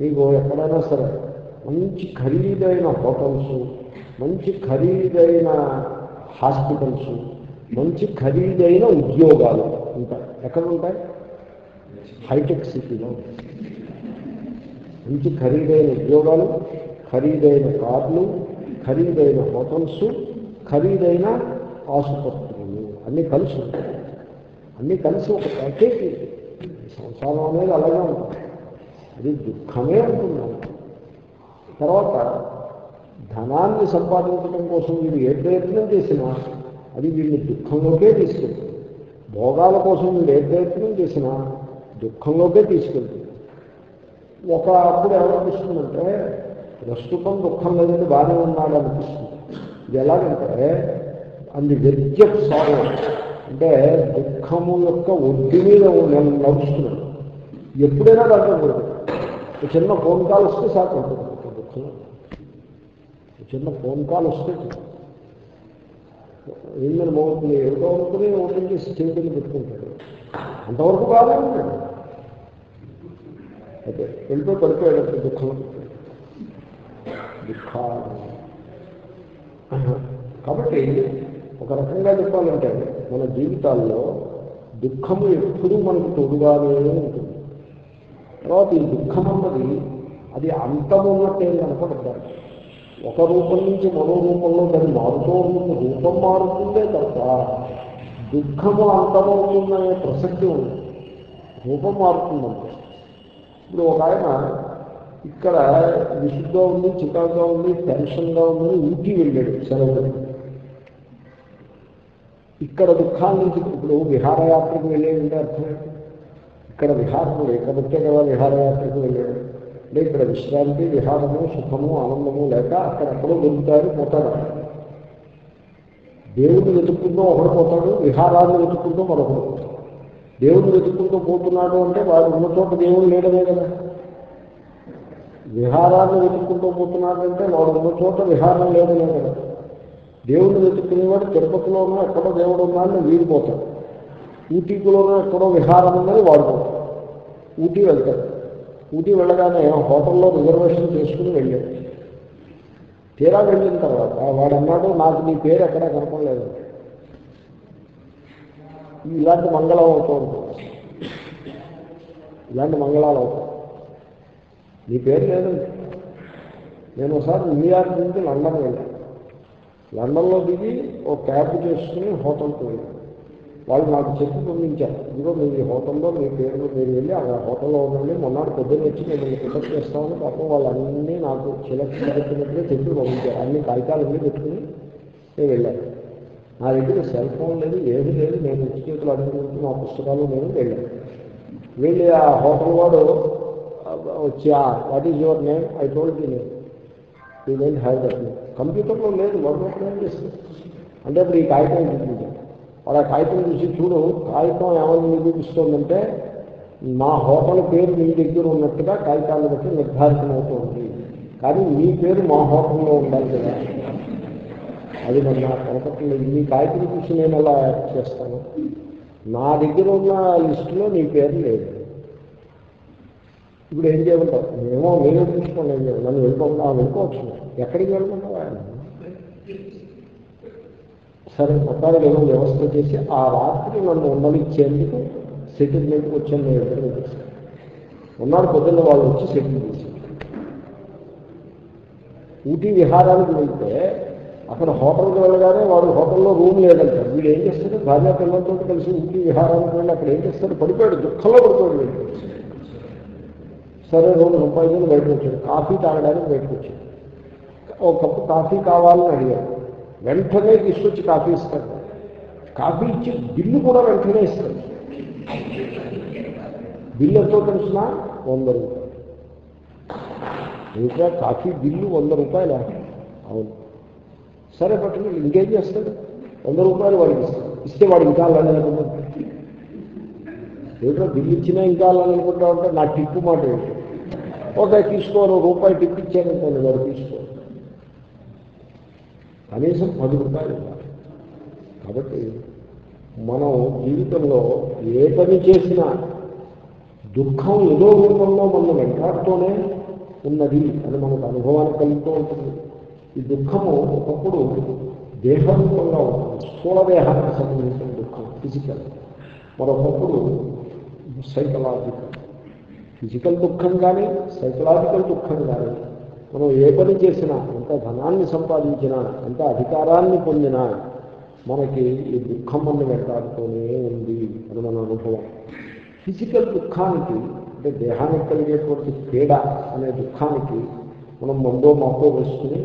మీకు ఎక్కడైనా సరే మంచి ఖరీదైన హోటల్స్ మంచి ఖరీదైన హాస్పిటల్స్ మంచి ఖరీదైన ఉద్యోగాలు ఉంటాయి ఎక్కడ ఉంటాయి హైటెక్ సిటీలో. మంచి ఖరీదైన ఉద్యోగాలు ఖరీదైన కార్లు ఖరీదైన హోటల్స్ ఖరీదైన ఆసుపత్రులు. అన్నీ కలిసి ఉంటాయి. అన్నీ కలిసి ఒక ప్యాకేజీ. సంసారం అనేది అలాగే ఉంటుంది. అది దుఃఖమే ఉంటుంది తర్వాత ధనాన్ని సంపాదించడం కోసం వీడు ఏ ప్రయత్నం చేసినా అది వీడిని దుఃఖంలోకే తీసుకెళ్తుంది. భోగాల కోసం వీడు ఏ ప్రయత్నం చేసినా దుఃఖంలోకే తీసుకెళ్తుంది. ఒక అప్పుడు ఏమనిపిస్తుందంటే ప్రస్తుతం దుఃఖం లేదని బాగానే ఉన్నాడు అనిపిస్తుంది. ఇది ఎలాగంటే అంది వెజ్జ సారో. అంటే దుఃఖము యొక్క ఒడ్డు మీద నేను నడుస్తున్నాను ఎప్పుడైనా దాంట్లో చిన్న ఫోన్ కాల్ వస్తే సాకు. ఉంటుంది ఒక దుఃఖం చిన్న ఫోన్ కాల్ వస్తే ఏందని బాగుంటుంది. ఏదో అనుకుని ఓపెన్ చేసి చేతులు పెట్టుకుంటాడు. అంతవరకు బాగానే ఉంటాడు. అయితే ఎంతో పడిపోయాడు దుఃఖం దుఃఖాలు కాబట్టి ఒక రకంగా చెప్పాలంటే మన జీవితాల్లో దుఃఖము ఎప్పుడూ మనకు తోడుగానే ఉంటుంది. తర్వాత ఈ దుఃఖం అన్నది అది అంతమున్నట్టే కనపడతారు ఒక రూపం నుంచి మరో రూపంలో దాన్ని మారుతూ ఉంటుంది. రూపం మారుతుందే తప్ప దుఃఖము అంతమవుతుందనే ప్రసక్తి ఉంది రూపం మారుతుందంటే. ఇప్పుడు ఒక ఆయన ఇక్కడ విసుగ్గా ఉంది చికాగ్గా ఉంది టెన్షన్గా ఉందని ఊటీ వెళ్ళాడు సెలవు ఇక్కడ దుఃఖాన్ని ఇప్పుడు విహారయాత్రకు వెళ్ళేదంటే అర్థం ఏంటి? ఇక్కడ విహారం లేకపోతే కదా విహారయాత్రకు వెళ్ళాడు. అంటే ఇక్కడ విశ్రాంతి విహారము సుఖము ఆనందము లేక అక్కడెక్కడో దొరుకుతారు పోతాడు. దేవుడిని వెతుక్కుంటూ ఒకడు పోతాడు విహారాన్ని వెతుక్కుంటూ మరొకడు దేవుడు దేవుడిని వెతుక్కుంటూ పోతున్నాడు అంటే వాడు ఉన్న చోట దేవుడు లేడమే కదా. విహారాన్ని వెతుక్కుంటూ పోతున్నాడు అంటే వాడు ఉన్న చోట విహారం లేడమే కదా. దేవుడిని వెతుక్కునేవాడు తిరుపతిలోనూ ఎక్కడో దేవుడు ఉన్నాడని వీడిపోతాడు ఊటీకులోనూ ఎక్కడో విహారం ఉందని వాడుకోతాడు ఊటీ వెళ్తాడు ఊటీ వెళ్ళగానే హోటల్లో రిజర్వేషన్ చేసుకుని వెళ్ళాడు తీరా వెళ్ళిన తర్వాత వాడన్నాడు నాకు నీ పేరు ఎక్కడా కనపడలేదు. ఇలాంటి మంగళం అవుతూ ఉంటుంది. ఇలాంటి మంగళాలు అవుతాయి. నీ పేరు లేదండి నేను ఒకసారి న్యూయార్క్ నుంచి లండన్ వెళ్ళాను. లండన్లో దిగి ఒక క్యాబ్ చేసుకుని హోటల్కి వెళ్ళాను. వాళ్ళు నాకు చెప్పి పంపించారు. ఇదిగో మీ హోటల్లో మీ పేరు మీరు వెళ్ళి ఆ హోటల్లో ఉండండి. మొన్నటి పొద్దున్న వచ్చి మిమ్మల్ని పికప్ చేస్తామని పాపం వాళ్ళన్నీ నాకు చిలక చెప్పినట్టుగా చెప్పి పంపించారు. అన్ని కాగితాలన్నీ పెట్టుకుని నేను వెళ్ళాను. నా దగ్గర సెల్ ఫోన్ లేదు ఏది లేదు. నేను ఉచి చేతులు అడుగుతుంటే మా పుస్తకాలు నేను వెళ్ళాను. వెళ్ళి ఆ హోటల్ వాడు వచ్చి what is your name I told the name you don't have that name కంప్యూటర్లో లేదు వాడు ఒకటి ఏం చేస్తుంది అంటే ఇప్పుడు ఈ కాగితం చూపించాను వాడు ఆ కాగితం చూసి చూడు కాగితం ఏమని నిరూపిస్తోందంటే మా హోటల్ పేరు మీ దగ్గర ఉన్నట్టుగా కాగితాన్ని బట్టి నిర్ధారితమవుతుంది. కానీ మీ పేరు మా హోటల్లో ఉండాలి కదా. అది మరి నా కనపట్లేదు మీ కాగితం చూసి నేను ఎలా యాక్ట్ చేస్తాను? నా దగ్గర ఉన్న లిస్టులో నీ పేరు లేదు. ఇప్పుడు ఏం చేయమంటావు? మేమో మేము చూసుకోండి ఏం చేయాలి నన్ను వెళ్ళిపోకుండా వెళ్ళిపోవచ్చు. ఎక్కడికి వెళ్ళమంటావా? సరే మొత్తానికి ఏదో వ్యవస్థ చేసి ఆ రాత్రి నన్ను ఉండనిచ్చేందుకు సెటిల్మెంట్కి వచ్చాను నేను ఎదురు చేశాను ఉన్నాడు పొద్దున్న వాళ్ళు వచ్చి సెటిల్ చేసి ఊటీ విహారానికి వెళ్తే అక్కడ హోటల్కి వెళ్ళగానే వాడు హోటల్లో రూమ్ లేదంటారు. వీడు ఏం చేస్తాడు? భార్య పిల్లలతో కలిసి ఊటీ విహారానికి వెళ్ళి అక్కడ ఏం చేస్తాడు? పడిపోయాడు దుఃఖంలో పడిపోయాడు వీడు. సరే రోజు సంపాదించి బయటకు వచ్చాడు. కాఫీ తాగడానికి బయటకు వచ్చాడు. ఒక కప్పు కాఫీ కావాలని అడిగాడు. వెంటనే తీసుకొచ్చి కాఫీ ఇస్తాడు కాఫీ ఇచ్చి బిల్లు కూడా వెంటనే ఇస్తాడు బిల్లు ఎంతో తెలిసిన? వంద రూపాయలు. ఇంకా కాఫీ బిల్లు వంద రూపాయల? అవును. సరే పట్టుకుని ఇంకేం చేస్తాడు? వంద రూపాయలు వాడికి ఇస్తాడు. ఇస్తే వాడు ఇంకా అలానే అనుకుంటాడు. ఏదో బిల్లు ఇచ్చినా ఇంకా అలానే అనుకుంటా ఉంటే నా టిప్పు మాట ఏంటి? ఓకే తీసుకోరు రూపాయి టిప్పు ఇచ్చాను అనుకోండి వాడు తీసుకో. కనీసం పది రూపాయలు ఇవ్వాలి. కాబట్టి మనం జీవితంలో ఏ పని చేసినా దుఃఖం ఏదో రూపంలో మనం వెంటాడుతూనే ఉన్నది అని మనకు అనుభవాన్ని కలుగుతూ ఉంటుంది. ఈ దుఃఖము ఒకప్పుడు దేహరూపంగా ఉంటుంది. స్థూల దేహానికి సంబంధించిన దుఃఖం ఫిజికల్ మరొకప్పుడు సైకలాజికల్ ఫిజికల్ దుఃఖం కానీ సైకలాజికల్ దుఃఖం కానీ మనం ఏ పని చేసినా ఎంత ధనాన్ని సంపాదించినా ఎంత అధికారాన్ని పొందినా మనకి ఈ దుఃఖం మన వెంటాడుతూనే ఉంది అని మన అనుభవం ఫిజికల్ దుఃఖానికి అంటే దేహానికి కలిగేటువంటి పీడ అనే దుఃఖానికి మనం మందో మాపో వేసుకుని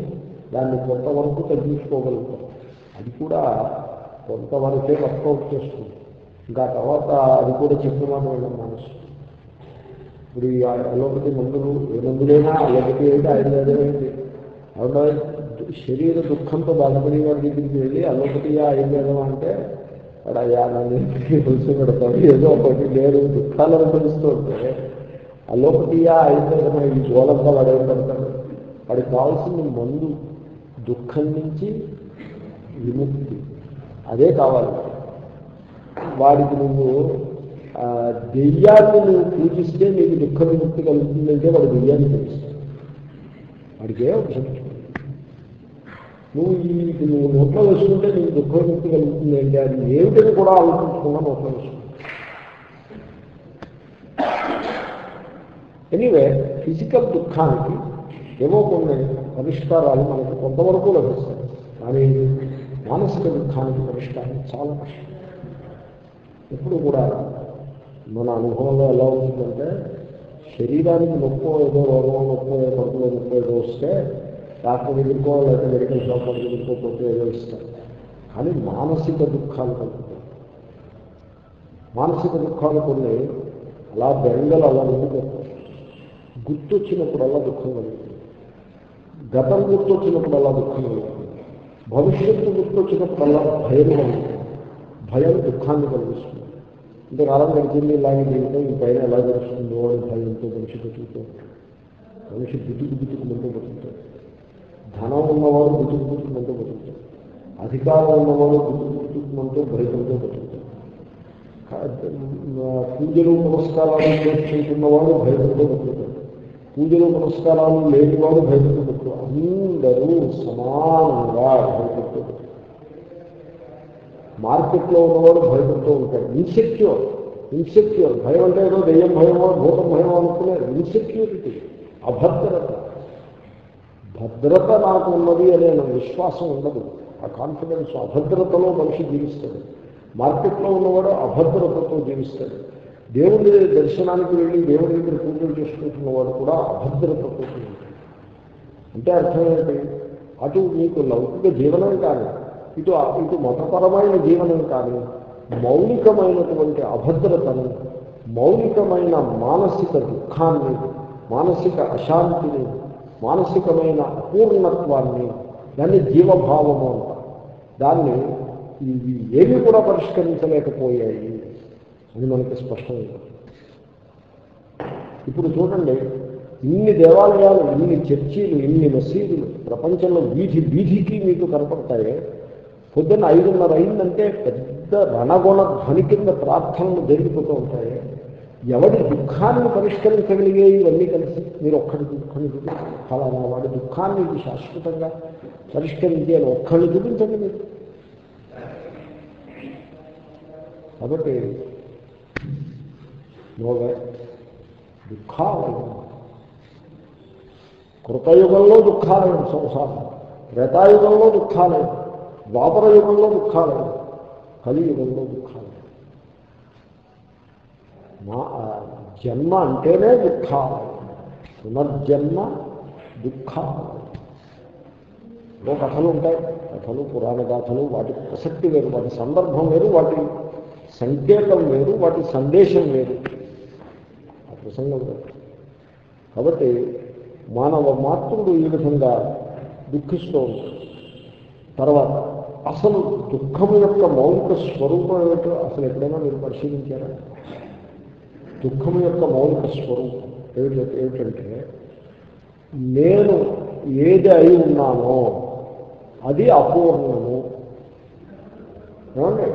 దాన్ని కొంతవరకు తగ్గించుకోగలుగుతాం. అది కూడా కొంతవరకే వర్కౌట్ చేస్తుంది. ఇంకా తర్వాత అది కూడా చెప్పిన మాట మనసు. ఇప్పుడు ఈ అలోపతి మందులు ఏ మందులైనా అలోపతి ఏంటి ఆయుర్వేదం అవునా? శరీర దుఃఖంతో బాధపడే వారి దగ్గరికి వెళ్ళి అలోపతియా ఆయుర్వేదం అంటే వాడు అయ్యా నన్ను తులసి పెడతాడు. ఏదో ఒకటి లేదు దుఃఖాలు అనుభవిస్తూ ఉంటే అలోపతియా ఆయుర్వేదం ఈ గోలంగా వాడే పెడతాడు. వాడికి కావాల్సిన మందు దుఃఖం నుంచి విముక్తి. అదే కావాలి. వాడికి నువ్వు దెయ్యాన్ని నువ్వు పూజిస్తే నీకు దుఃఖ విముక్తి కలుగుతుందంటే వాడు దెయ్యాన్ని పూజిస్తాడు. వాడికే ఒక నువ్వు ఈ నువ్వు నోట్లో వేసుకుంటే నీకు దుఃఖ విముక్తి కలుగుతుంది అంటే అది ఏమిటని కూడా ఆలోచించకుండా నోట్లో వేసుకుంటావు ఎనీవే ఫిజికల్ దుఃఖానికి ఏవో కొన్ని పరిష్కారాలు మనకు కొంతవరకు లభిస్తాయి. కానీ మానసిక దుఃఖానికి పరిష్కారం చాలా కష్టం. ఎప్పుడు కూడా మన అనుభవంలో ఎలా ఉంటుందంటే శరీరానికి నొప్పో ఏదో రోగం నొప్పో ఏదో కడుపులో నొప్పో ఏదో వస్తే డాక్టర్ దగ్గరికో లేకపోతే మెడికల్ షాప్ దగ్గరికో పోతే ఏదో ఇస్తారు. కానీ మానసిక దుఃఖాలు కలుగుతాయి. మానసిక దుఃఖాలు కొన్ని అలా బెంగలు అలా ఉండిపోతాయి గుర్తొచ్చినప్పుడల్లా దుఃఖం కలుగుతుంది. గతం గుర్తొచ్చినప్పుడల్లా దుఃఖం కలుగుతుంది. భవిష్యత్తు గుర్తొచ్చినప్పుడల్లా భయం కలుగుతుంది. భయం దుఃఖాన్ని కలిగిస్తుంది. ఇంతకాలం గడిచింది ఇలాగే దీంతో ఈ పైన ఎలా గడుస్తుందో అని భయంతో మనిషి బతుకుతాడు మనిషి బితుకు బితుకుమంటూ బతుకుతాడు. ధనం ఉన్నవాడు బితుకు బితుకుమంటూ బతుకుతాడు. అధికారం ఉన్నవాడు బితుకు బితుకుమంటూ భయంతో బతుకుతాడు. పూజలు పురస్కారాలు చేసుకుంటున్నవాడు భయంతో బతుకుతాడు. పూజలు పురస్కారాలు లేనివాడు భయంతో బతుకుతాడు. అందరూ సమానంగా భయపడుతూ బతుకుతారు మార్కెట్లో ఉన్నవాడు భయపడుతూ ఉంటాడు. ఇన్సెక్యూర్ ఇన్సెక్యూర్ భయం అంటే ఏదో దెయ్యం భయమో భూతం భయమో అనుకున్నారు ఇన్సెక్యూరిటీ అభద్రత. భద్రత నాకు ఉన్నది అనే నా విశ్వాసం ఉండదు. ఆ కాన్ఫిడెన్స్ అభద్రతలో మనిషి జీవిస్తాడు. మార్కెట్లో ఉన్నవాడు అభద్రతతో జీవిస్తాడు. దేవుడి దర్శనానికి వెళ్ళి దేవుడి దగ్గర పూజలు చేసుకుంటున్నవాడు కూడా అభద్రతతో ఉంటాడు అంటే అర్థం ఏంటి? అటు మీకు లౌకిక జీవనం కానీ ఇటు ఇటు మతపరమైన జీవనం కానీ మౌలికమైనటువంటి అభద్రతను మౌలికమైన మానసిక దుఃఖాన్ని మానసిక అశాంతిని మానసికమైన అపూర్ణత్వాన్ని దాన్ని జీవభావము అంటారు. దాన్ని ఇవి ఏవి కూడా పరిష్కరించలేకపోయాయి అని మనకి స్పష్టమైంది. ఇప్పుడు చూడండి ఇన్ని దేవాలయాలు ఇన్ని చర్చీలు ఇన్ని మసీదులు ప్రపంచంలో వీధి వీధికి మీకు కనపడతాయి పొద్దున్న ఐదున్నర అయిందంటే పెద్ద రణగుణ ధ్వని కింద ప్రార్థనలు జరిగిపోతూ ఉంటాయి. ఎవడి దుఃఖాన్ని పరిష్కరించగలిగే ఇవన్నీ కలిసి మీరు ఒక్కడి దుఃఖాన్ని ఫలానా వాడి దుఃఖాన్ని ఇది శాశ్వతంగా పరిష్కరించే అని చూపించండి మీరు. కాబట్టి నోవే దుఃఖాలయం. కృతయుగంలో దుఃఖాలయం సంసారం. త్రేతాయుగంలో దుఃఖాలయం. ద్వాపర యుగంలో దుఃఖాలు కలియుగంలో దుఃఖాలు మా జన్మ అంటేనే దుఃఖాలు పునర్జన్మ దుఃఖాలు ఏదో కథలు ఉంటాయి. కథలు పురాణ గాథలు వాటి ప్రసక్తి వేరు వాటి సందర్భం వేరు వాటి సంకేతం వేరు వాటి సందేశం వేరు. ఆ ప్రసంగం కాబట్టి మానవ మాతృడు ఈ విధంగా దుఃఖిస్తూ ఉంటాడు. తర్వాత అసలు దుఃఖము యొక్క మౌలిక స్వరూపం ఏమిటో అసలు ఎప్పుడైనా మీరు పరిశీలించారా? దుఃఖము యొక్క మౌలిక స్వరూపం ఏమిటి ఏమిటంటే నేను ఏది అయి ఉన్నానో అది అపూర్ణము. ఏమండి?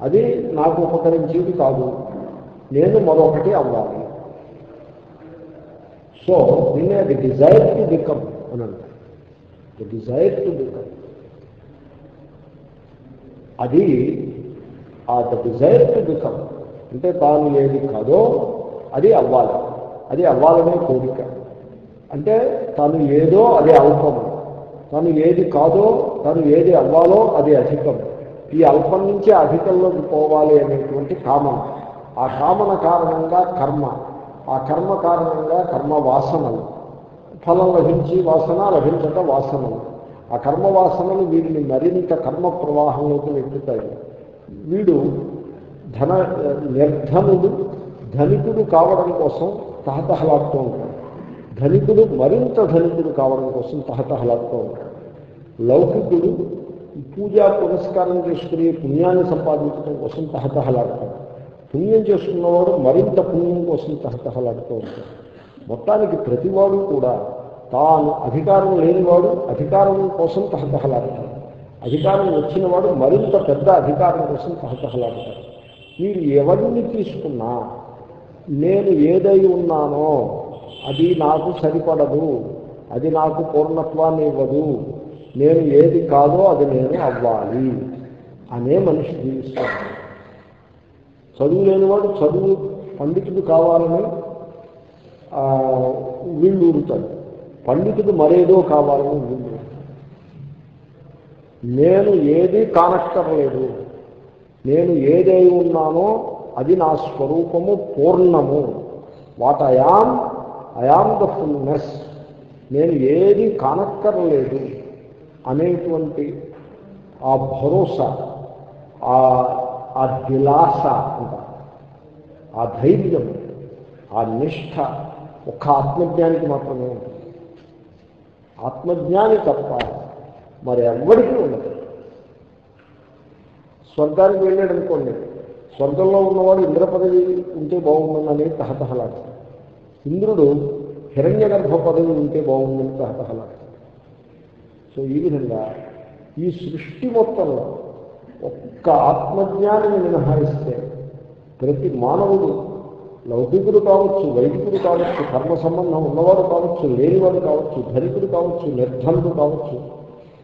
అది నాకు ఉపకరించేది కాదు. నేను మరొకటి అవ్వాలి. సో దీన్నే ది డిజైర్ టు బికమ్ అని అంటారు. ది డిజైర్ టు బికమ్ అది ఆ ద డిజైర్ టు బికమ్ అంటే తాను ఏది కాదో అది అవ్వాలి. అది అవ్వాలనే కోరిక. అంటే తాను ఏదో అది అల్పము తను ఏది కాదో తను ఏది అవ్వాలో అది అధికం. ఈ అల్పం నుంచి అధికంలోకి పోవాలి అనేటువంటి కామన ఆ కామన కారణంగా కర్మ. ఆ కర్మ కారణంగా కర్మ వాసనలు. ఫలం లభించి వాసన లభించక వాసనలు. ఆ కర్మ వాసనలు వీడిని మరింత కర్మ ప్రవాహంలోకి నెట్టుతాయి. వీడు ధన నిర్ధనుడు ధనికుడు కావడం కోసం తహతహలాడుతూ ఉంటాడు. ధనికుడు మరింత ధనికుడు కావడం కోసం తహతహలాడుతూ ఉంటాడు. లౌకికుడు పూజా పురస్కారం చేసుకుని పుణ్యాన్ని సంపాదించడం కోసం తహతహలాడతాడు. పుణ్యం చేసుకున్నవాడు మరింత పుణ్యం కోసం తహతహలాడుతూ ఉంటాడు. మొత్తానికి ప్రతివాడు కూడా తాను అధికారం లేనివాడు అధికారం కోసం తహతహలాడతాడు. అధికారం వచ్చినవాడు మరింత పెద్ద అధికారం కోసం తహతహలాడతాడు. మీరు ఎవరిని తీసుకున్నా నేను ఏదై ఉన్నానో అది నాకు సరిపడదు అది నాకు పూర్ణత్వాన్ని ఇవ్వదు నేను ఏది కాదో అది నేను అవ్వాలి అనే మనిషి జీవిస్తాను చదువు లేనివాడు చదువు పండితుడు కావాలని వీళ్ళు ఊరుతాడు పండితుడు మరేదో కావాలని ఉంది నేను ఏది కానక్కర్లేదు. నేను ఏదై ఉన్నానో అది నా స్వరూపము పూర్ణము. What I am I am the fullness. నేను ఏది కానక్కర్లేదు అనేటువంటి ఆ భరోసా ఆ ఆ దిలాస అంటారు ఆ ధైర్యం ఆ నిష్ఠ ఒక్క ఆత్మజ్ఞానికి మాత్రమే ఉంటుంది. ఆత్మజ్ఞాని తప్ప మరి ఎవ్వడికి ఉండదు. స్వర్గానికి వెళ్ళాడు అనుకోండి స్వర్గంలో ఉన్నవాడు ఇంద్ర పదవి ఉంటే బాగుంటుందని తహతహలాడు. ఇంద్రుడు హిరణ్య గర్భ పదవి ఉంటే బాగుందని తహతహలాడు. సో ఈ విధంగా ఈ సృష్టి మొత్తంలో ఒక్క ఆత్మజ్ఞానిని మినహాయిస్తే ప్రతి మానవుడు లౌకికుడు కావచ్చు వైదికుడు కావచ్చు కర్మ సంబంధం ఉన్నవాడు కావచ్చు లేనివాడు కావచ్చు ధనికుడు కావచ్చు నిర్ధనుడు కావచ్చు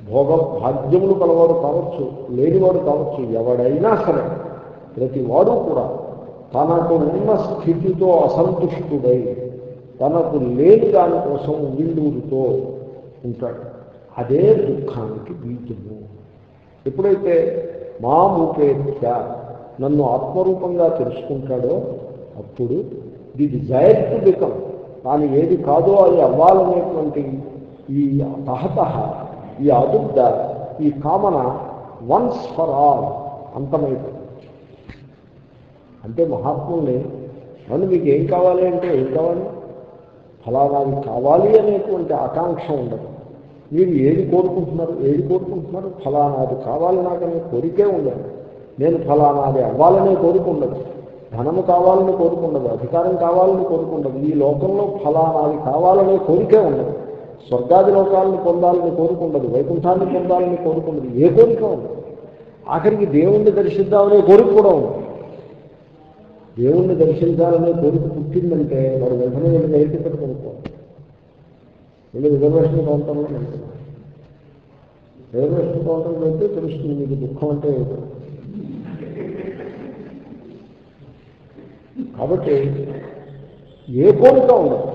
భోగ భాగ్యములు కలవాడు కావచ్చు లేనివాడు కావచ్చు ఎవడైనా సరే ప్రతి వాడు కూడా తనకు ఉన్న స్థితితో అసంతుష్టుడై తనకు లేని దానికోసం విల్లూరుతో ఉంటాడు. అదే దుఃఖానికి బీజము ఎప్పుడైతే మా మూపేత్య నన్ను ఆత్మరూపంగా తెలుసుకుంటాడో అప్పుడు ది డిజైర్ టు బికమ్. తాను ఏది కాదో అది అవ్వాలనేటువంటి ఈ తహత ఈ అదుద్ద ఈ కామన వన్స్ ఫర్ ఆల్ అంతమైపోయింది అంటే మహాత్ముల్ని నన్ను మీకు ఏం కావాలి అంటే ఏం కావాలి? ఫలానాది కావాలి అనేటువంటి ఆకాంక్ష ఉండదు. మీరు ఏది కోరుకుంటున్నారు ఏది కోరుకుంటున్నారు? ఫలానాది కావాలి నాకనే కోరికే ఉండదు. నేను ఫలానాది అవ్వాలనే కోరిక ఉండదు. ధనము కావాలని కోరుకుండదు అధికారం కావాలని కోరుకుండదు. ఈ లోకంలో ఫలానాది కావాలనే కోరికే ఉండదు. స్వర్గాది లోకాలను పొందాలని కోరుకుండదు వైకుంఠాన్ని పొందాలని కోరుకుండదు ఏ కోరిక ఉండదు. ఆఖరికి దేవుణ్ణి దర్శిద్దామనే కోరిక కూడా ఉండదు. దేవుణ్ణి దర్శించాలనే కోరిక పుట్టిందంటే వాడు వెంటనే వెళ్ళి రైలు టికెట్ కొనుక్కోవాలి. వెళ్ళి రిజర్వేషన్ కౌంటర్లో వెళ్తున్నాం రిజర్వేషన్ కౌంటర్లో అయితే తెలుస్తుంది మీకు దుఃఖం అంటే ఏమిటో కాబట్టి ఏ కోరిక ఉండదు.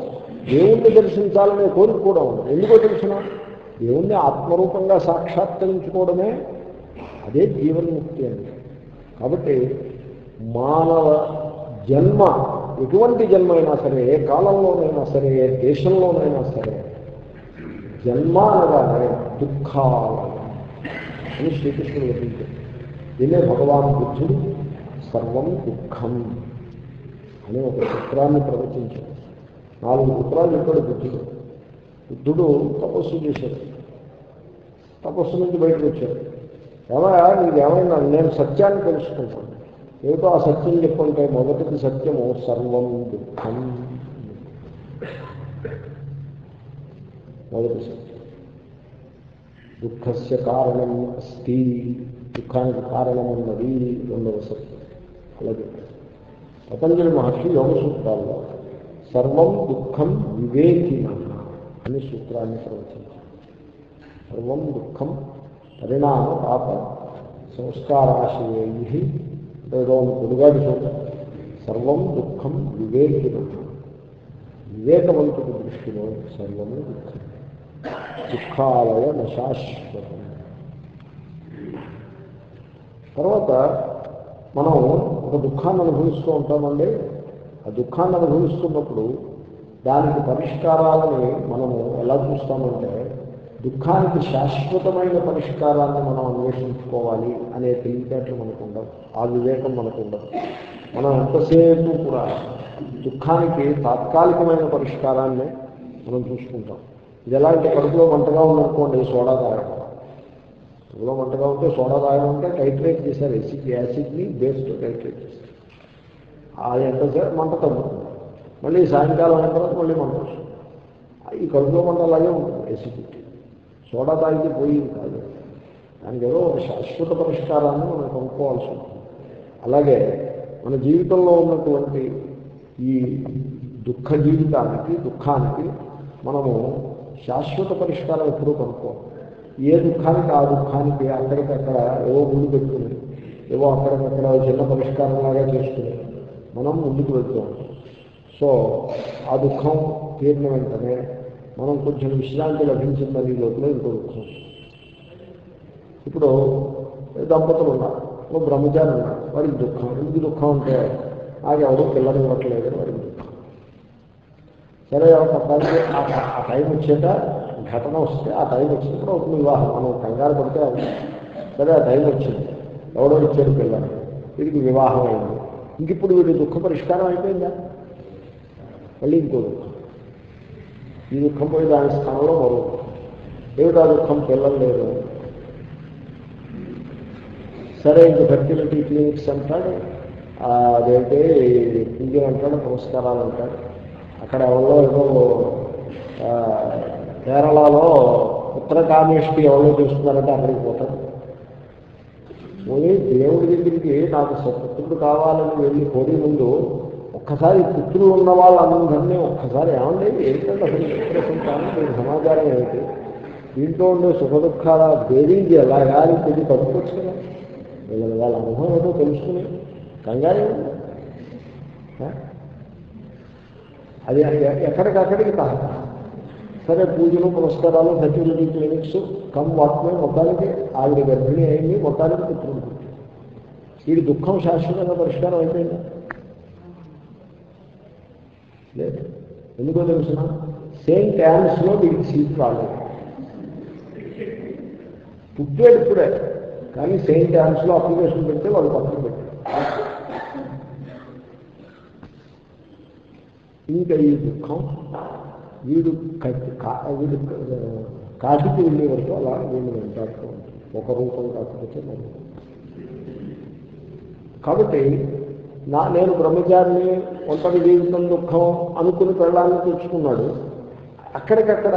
దేవుణ్ణి దర్శించాలనే కోరిక కూడా ఉండదు. ఎందుకో తెలిసిన? దేవుణ్ణి ఆత్మరూపంగా సాక్షాత్కరించుకోవడమే అదే జీవన్ముక్తి అండి కాబట్టి మానవ జన్మ ఎటువంటి జన్మ అయినా సరే ఏ కాలంలోనైనా సరే ఏ దేశంలోనైనా సరే జన్మ అనగానే దుఃఖాలు అని శ్రీకృష్ణుడు వర్ణించారు దీన్నే భగవాన్ బుద్ధుడు సర్వం దుఃఖం. అని ఒక చిత్రాన్ని ప్రవచించాడు. నాలుగు చిత్రాలు ఇక్కడ బుద్ధుడు. బుద్ధుడు తపస్సు చేశాడు. తపస్సు నుంచి బయటకు వచ్చాడు. ఏమయ్యా నీకేమైనా ఏమైనా నేను సత్యాన్ని తెలుసుకుంటాను. ఏదో ఆ సత్యం చెప్పుకుంటే మొదటిది సత్యము సర్వం దుఃఖం. మొదటి సత్యం. దుఃఖస్య కారణం అస్తి. దుఃఖానికి కారణం ఉన్నది రెండవ సత్యం. అలా చెప్పారు పతంజలి మహర్షి యోగ సూత్రాల్లో సర్వం దుఃఖం వివేకిన అని సూత్రాన్ని ప్రవచించారు సర్వం దుఃఖం పరిణామ పాప సంస్కారాశయై ఏదో పొడుగాడు చూడ సర్వం దుఃఖం వివేకిన వివేకవంతుడి దృష్టిలో సర్వము దుఃఖం దుఃఖాలయ నశాశ్వతం తర్వాత మనం ఒక దుఃఖాన్ని అనుభవిస్తూ ఉంటామండి. ఆ దుఃఖాన్ని అనుభవిస్తున్నప్పుడు దానికి పరిష్కారాలని మనము ఎలా చూస్తామంటే దుఃఖానికి శాశ్వతమైన పరిష్కారాన్ని మనం అన్వేషించుకోవాలి అనే తెలివితేటలు మనకు ఉండవు. ఆ వివేకం మనకు ఉండదు. మనం ఎంతసేపు కూడా దుఃఖానికి తాత్కాలికమైన పరిష్కారాన్ని మనం చూసుకుంటాం. ఇది ఎలాంటి కడుపులో మంటగా ఉందనుకోండి సోడా తాగడం. కడుపులో మంటగా ఉంటే సోడా రాయడం అంటే టైట్రేట్ చేశారు. ఎసిడ్ యాసిడ్ని బేస్తో టైట్రేట్ చేశారు. అది ఎంతసేపు మంట తగ్గుతుంది. మళ్ళీ సాయంకాలం అయిన తర్వాత మళ్ళీ మంట వస్తుంది. ఈ కడుపులో మంట అలాగే ఉంటుంది ఎసిడిటీ సోడా తాగితే పోయింది కాదు. దానికి ఏదో ఒక శాశ్వత పరిష్కారాన్ని మనం కొనుక్కోవాల్సి ఉంటుంది. అలాగే మన జీవితంలో ఉన్నటువంటి ఈ దుఃఖ జీవితానికి దుఃఖానికి మనము శాశ్వత పరిష్కారం ఎప్పుడూ కనుక్కోవాలి. ఏ దుఃఖానికి ఆ దుఃఖానికి అక్కడికక్కడ ఏవో ముందు పెట్టుకుని ఏవో అక్కడికక్కడ చిన్న పరిష్కారంలాగా చేసుకుని మనం ముందుకు వెళ్తాం. సో ఆ దుఃఖం తీరిన వెంటనే మనం కొంచెం విశ్రాంతి లభించిందని లోపల ఇంకో దుఃఖం. ఇప్పుడు దంపతులు ఉన్నారు ఓ బ్రహ్మచారి ఉన్నారు వాడికి దుఃఖం. ఎందుకు దుఃఖం అంటే నాకు ఎవరు పిల్లలు ఇవ్వట్లేదు వాడికి దుఃఖం. సరే మొత్తానికి ఆ టైం వచ్చేట ఘటన వస్తే ఆ టైం వచ్చినప్పుడు అవుతుంది వివాహం. మనం కంగారు పడితే సరే ఆ టైం వచ్చింది. ఎవడో ఇచ్చారు పిల్లలు వీడికి వివాహం అయింది. ఇంక ఇప్పుడు వీడి దుఃఖ పరిష్కారం అయిపోయిందా? మళ్ళీ ఇంకో దుఃఖం. ఈ దుఃఖం పోయి దాని స్థానంలో మరో ఏమిటా దుఃఖం? పిల్లలు లేదు. సరే ఇంక ఫెర్టిలిటీ క్లినిక్స్ అంటాడు. అదేంటే? పూజలు అంటాడు నమస్కారాలు అంటాడు. అక్కడ ఎవరో ఏదో కేరళలో ఉత్తరకామేష్టి ఎవరో చూస్తున్నారంటే అక్కడికి పోతారు. పోయి దేవుడి దగ్గరికి నాకు సపుత్రుడు కావాలని వెళ్ళి పోయి ముందు ఒక్కసారి పుత్రులు ఉన్న వాళ్ళందరినీ ఒక్కసారి ఏమండి? ఏంటంటే అసలు దీని సమాచారం ఏమిటి? దీంట్లో ఉండే సుఖ దుఃఖాల బేరీంచి ఎలా అని తెలియ కనుక్కోవచ్చు కదా వీళ్ళ వాళ్ళ అనుభవం ఏదో తెలుసుకుని కంగారే అది ఎక్కడికక్కడికి తాగుతా సరే పూజలు పురస్కారాలు ఫెర్టిలిటీ క్లినిక్స్ కమ్ వాటిమే మొత్తానికి ఆవిడ గర్భిణి అయింది మొత్తానికి పుత్రుడు వీడి దుఃఖం శాశ్వతంగా పరిష్కారం అయిపోయిందా లేదు ఎందుకో తెలుసిన సెయింట్ యాన్స్లో వీడికి సీట్ రాలేదు పుట్టాడు ఇప్పుడే కానీ సెయింట్ యాన్స్లో అప్లికేషన్ పెడితే వాళ్ళు పక్కన పెట్టారు ఇంకా ఈ దుఃఖం వీడు వీడు కాటికి వెళ్ళే వరకు అలా వీళ్ళు వెంటాడుతూ ఉంటుంది ఒక రూపం కాకపోతే మరి కాబట్టి నా నేను బ్రహ్మచారిని ఒంటరి జీవితం దుఃఖం అనుకుని పెళ్ళాన్ని తెచ్చుకున్నాడు అక్కడికక్కడ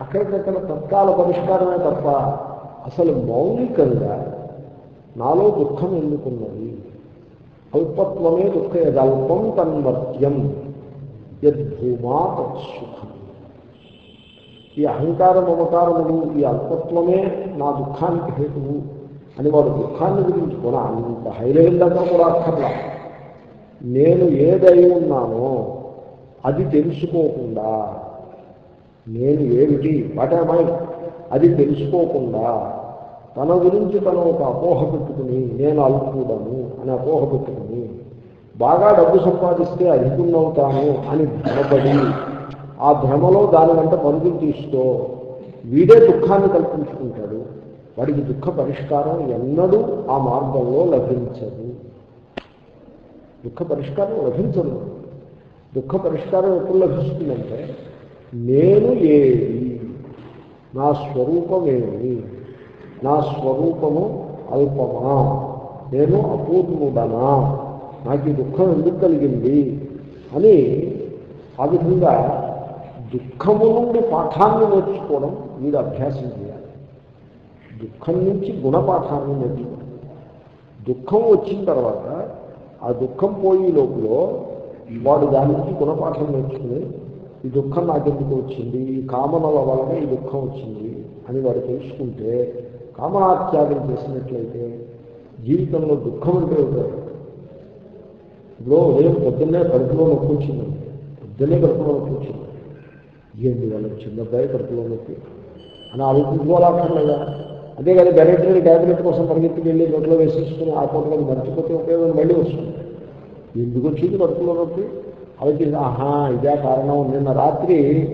అక్కడికక్కడ తత్కాల పరిష్కారమే తప్ప అసలు మౌలికంగా నాలో దుఃఖం ఎందుకున్నది? అల్పత్వమే దుఃఖ యదల్పం తన్మర్త్యం యద్భూమా తత్సుఖం ఈ అహంకార మమకారములు ఈ అల్పత్వమే నా దుఃఖానికి హేతువు అని వాడు దుఃఖాన్ని గురించి కూడా అంత హై కూడా అక్కర్లా. నేను ఏదై ఉన్నానో అది తెలుసుకోకుండా నేను ఏమిటి? వాటేమై అది తెలుసుకోకుండా తన గురించి తను ఒక అపోహ పెట్టుకుని నేను అల్పుడను అని అపోహ పెట్టుకుని బాగా డబ్బు సంపాదిస్తే అధికున్నవుతాను అని భ్రమపడి ఆ భ్రమలో దాని వెంట పరుగులు తీస్తూ వీడే దుఃఖాన్ని కల్పించుకుంటాడు. వాడికి దుఃఖ పరిష్కారం ఎన్నడూ ఆ మార్గంలో లభించదు. దుఃఖ పరిష్కారం లభించదు. దుఃఖ పరిష్కారం ఎప్పుడు లభిస్తుందంటే నేను ఏది నా స్వరూపమేమి నా స్వరూపము అల్పమా నేను అపూర్ణుడనా నాకు ఈ దుఃఖం ఎందుకు కలిగింది అని ఆ విధంగా దుఃఖము నుండి పాఠాన్ని నేర్చుకోవడం వీడు అభ్యాసం చేయాలి. దుఃఖం నుంచి గుణపాఠాన్ని నేర్చుకోవడం దుఃఖం వచ్చిన తర్వాత ఆ దుఃఖం పోయే లోపల వాడు దాని నుంచి గుణపాఠం నేర్చుకుని ఈ దుఃఖం నాకెందుకు వచ్చింది? ఈ కామనల వలన ఈ దుఃఖం వచ్చింది? అని వాడు తెలుసుకుంటే కామనాత్యాగం చేసినట్లయితే జీవితంలో దుఃఖం అంటే ఉంటారు ఇప్పుడు ఉదయం పొద్దున్నే కడుపులో నొప్పి వచ్చిందండి పొద్దున్నే కడుపులో నొప్పి వచ్చింది. ఏంటి వాళ్ళ చిన్నబ్బాయి కడుపులో నొప్పి. అని ఆలోచించుకోవాలక్కర్లేదా అదే కానీ బెనెట్రీ ట్యాబ్లెట్ కోసం పరిగెత్తికి వెళ్ళి నోట్లో వేసేసుకుని ఆ పూటలో మర్చిపోతే ఉపయోగం మళ్ళీ వస్తుంది. ఎందుకు వచ్చింది కడుపులో నొప్పి? అలాగే ఆహా ఇదే కారణం. నిన్న రాత్రి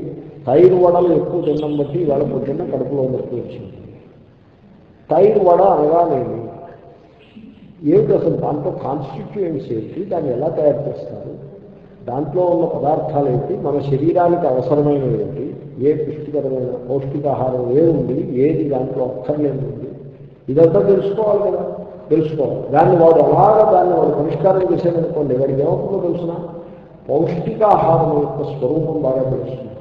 తైరు వడలు ఎక్కువ తినడం బట్టి ఇవాళ పొద్దున్న కడుపులో నొప్పి వచ్చింది. తైరు వడ అనగానేమి? ఏమిటి అసలు దాంట్లో కాన్స్టిట్యూయెంట్స్ ఏంటి దాన్ని ఎలా తయారు చేస్తారు? దాంట్లో ఉన్న పదార్థాలు ఏంటి? మన శరీరానికి అవసరమైనవి ఏంటి? ఏ పుష్టికరమైన పౌష్టికాహారం ఏముంది ఏది దాంట్లో అక్కర్లేదు ఉంది? ఇదంతా తెలుసుకోవాలి కదా? తెలుసుకోవాలి. దాన్ని వాడు అలాగా దాన్ని వాడు పరిష్కారం చేసేదనుకోండి వాడికి ఏమవుతుందో తెలిసిన? పౌష్టికాహారం యొక్క స్వరూపం బాగా తెలుస్తుంది.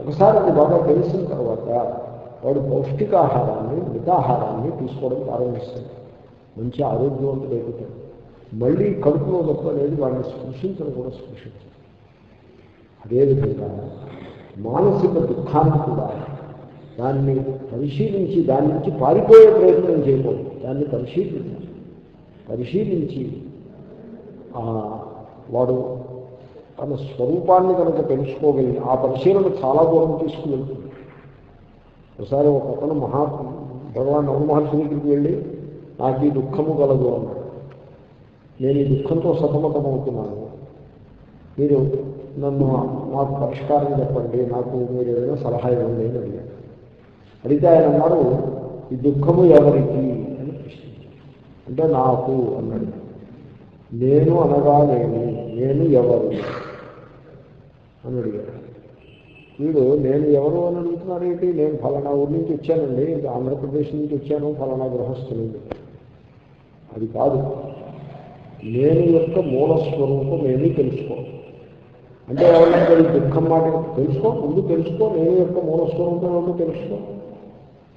ఒకసారి అది బాగా తెలిసిన తర్వాత వాడు పౌష్టికాహారాన్ని మితాహారాన్ని తీసుకోవడం ప్రారంభిస్తుంది మంచి ఆరోగ్యవంతుడు అయిపోతాడు. మళ్ళీ కడుపులో గొప్ప అనేది వాడిని స్పృశించడం కూడా స్పృశించదు. అదేవిధంగా మానసిక దుఃఖాన్ని కూడా దాన్ని పరిశీలించి దాని నుంచి పారిపోయే ప్రయత్నం చేయకూడదు. దాన్ని పరిశీలించాలి. పరిశీలించి వాడు తన స్వరూపాన్ని కనుక తెలుసుకోగలి ఆ పరిశీలన చాలా దూరం తీసుకువెళ్తుంది ఒకసారి ఒకతను మహా భగవాన్ నవమహర్షి దగ్గరికి వెళ్ళి నాకు ఈ దుఃఖము కలదు అన్నాడు నేను ఈ దుఃఖంతో సతమతమవుతున్నాను. మీరు నన్ను నాకు పరిష్కారం చెప్పండి నాకు మీరు ఏదైనా సలహా ఇవ్వండి అని అడిగాను అడిగితే ఆయన అన్నారు ఈ దుఃఖము ఎవరికి? అని అంటే నాకు అన్నాడు. నేను అనగా నేను నేను ఎవరు? అని అడిగాడు. వీడు నేను ఎవరు అని అడుగుతున్నాడు ఏంటి? నేను ఫలానా ఊరి నుంచి వచ్చానండి ఆంధ్రప్రదేశ్ నుంచి వచ్చాను ఫలానా గృహస్థుని అది కాదు. నేను యొక్క మూల స్వరూపం ఏమీ తెలుసుకో అంటే ఎవరైనా దుఃఖం మాట తెలుసుకో ముందు తెలుసుకో నేను యొక్క మూల స్వరూపం ఏమో తెలుసుకో.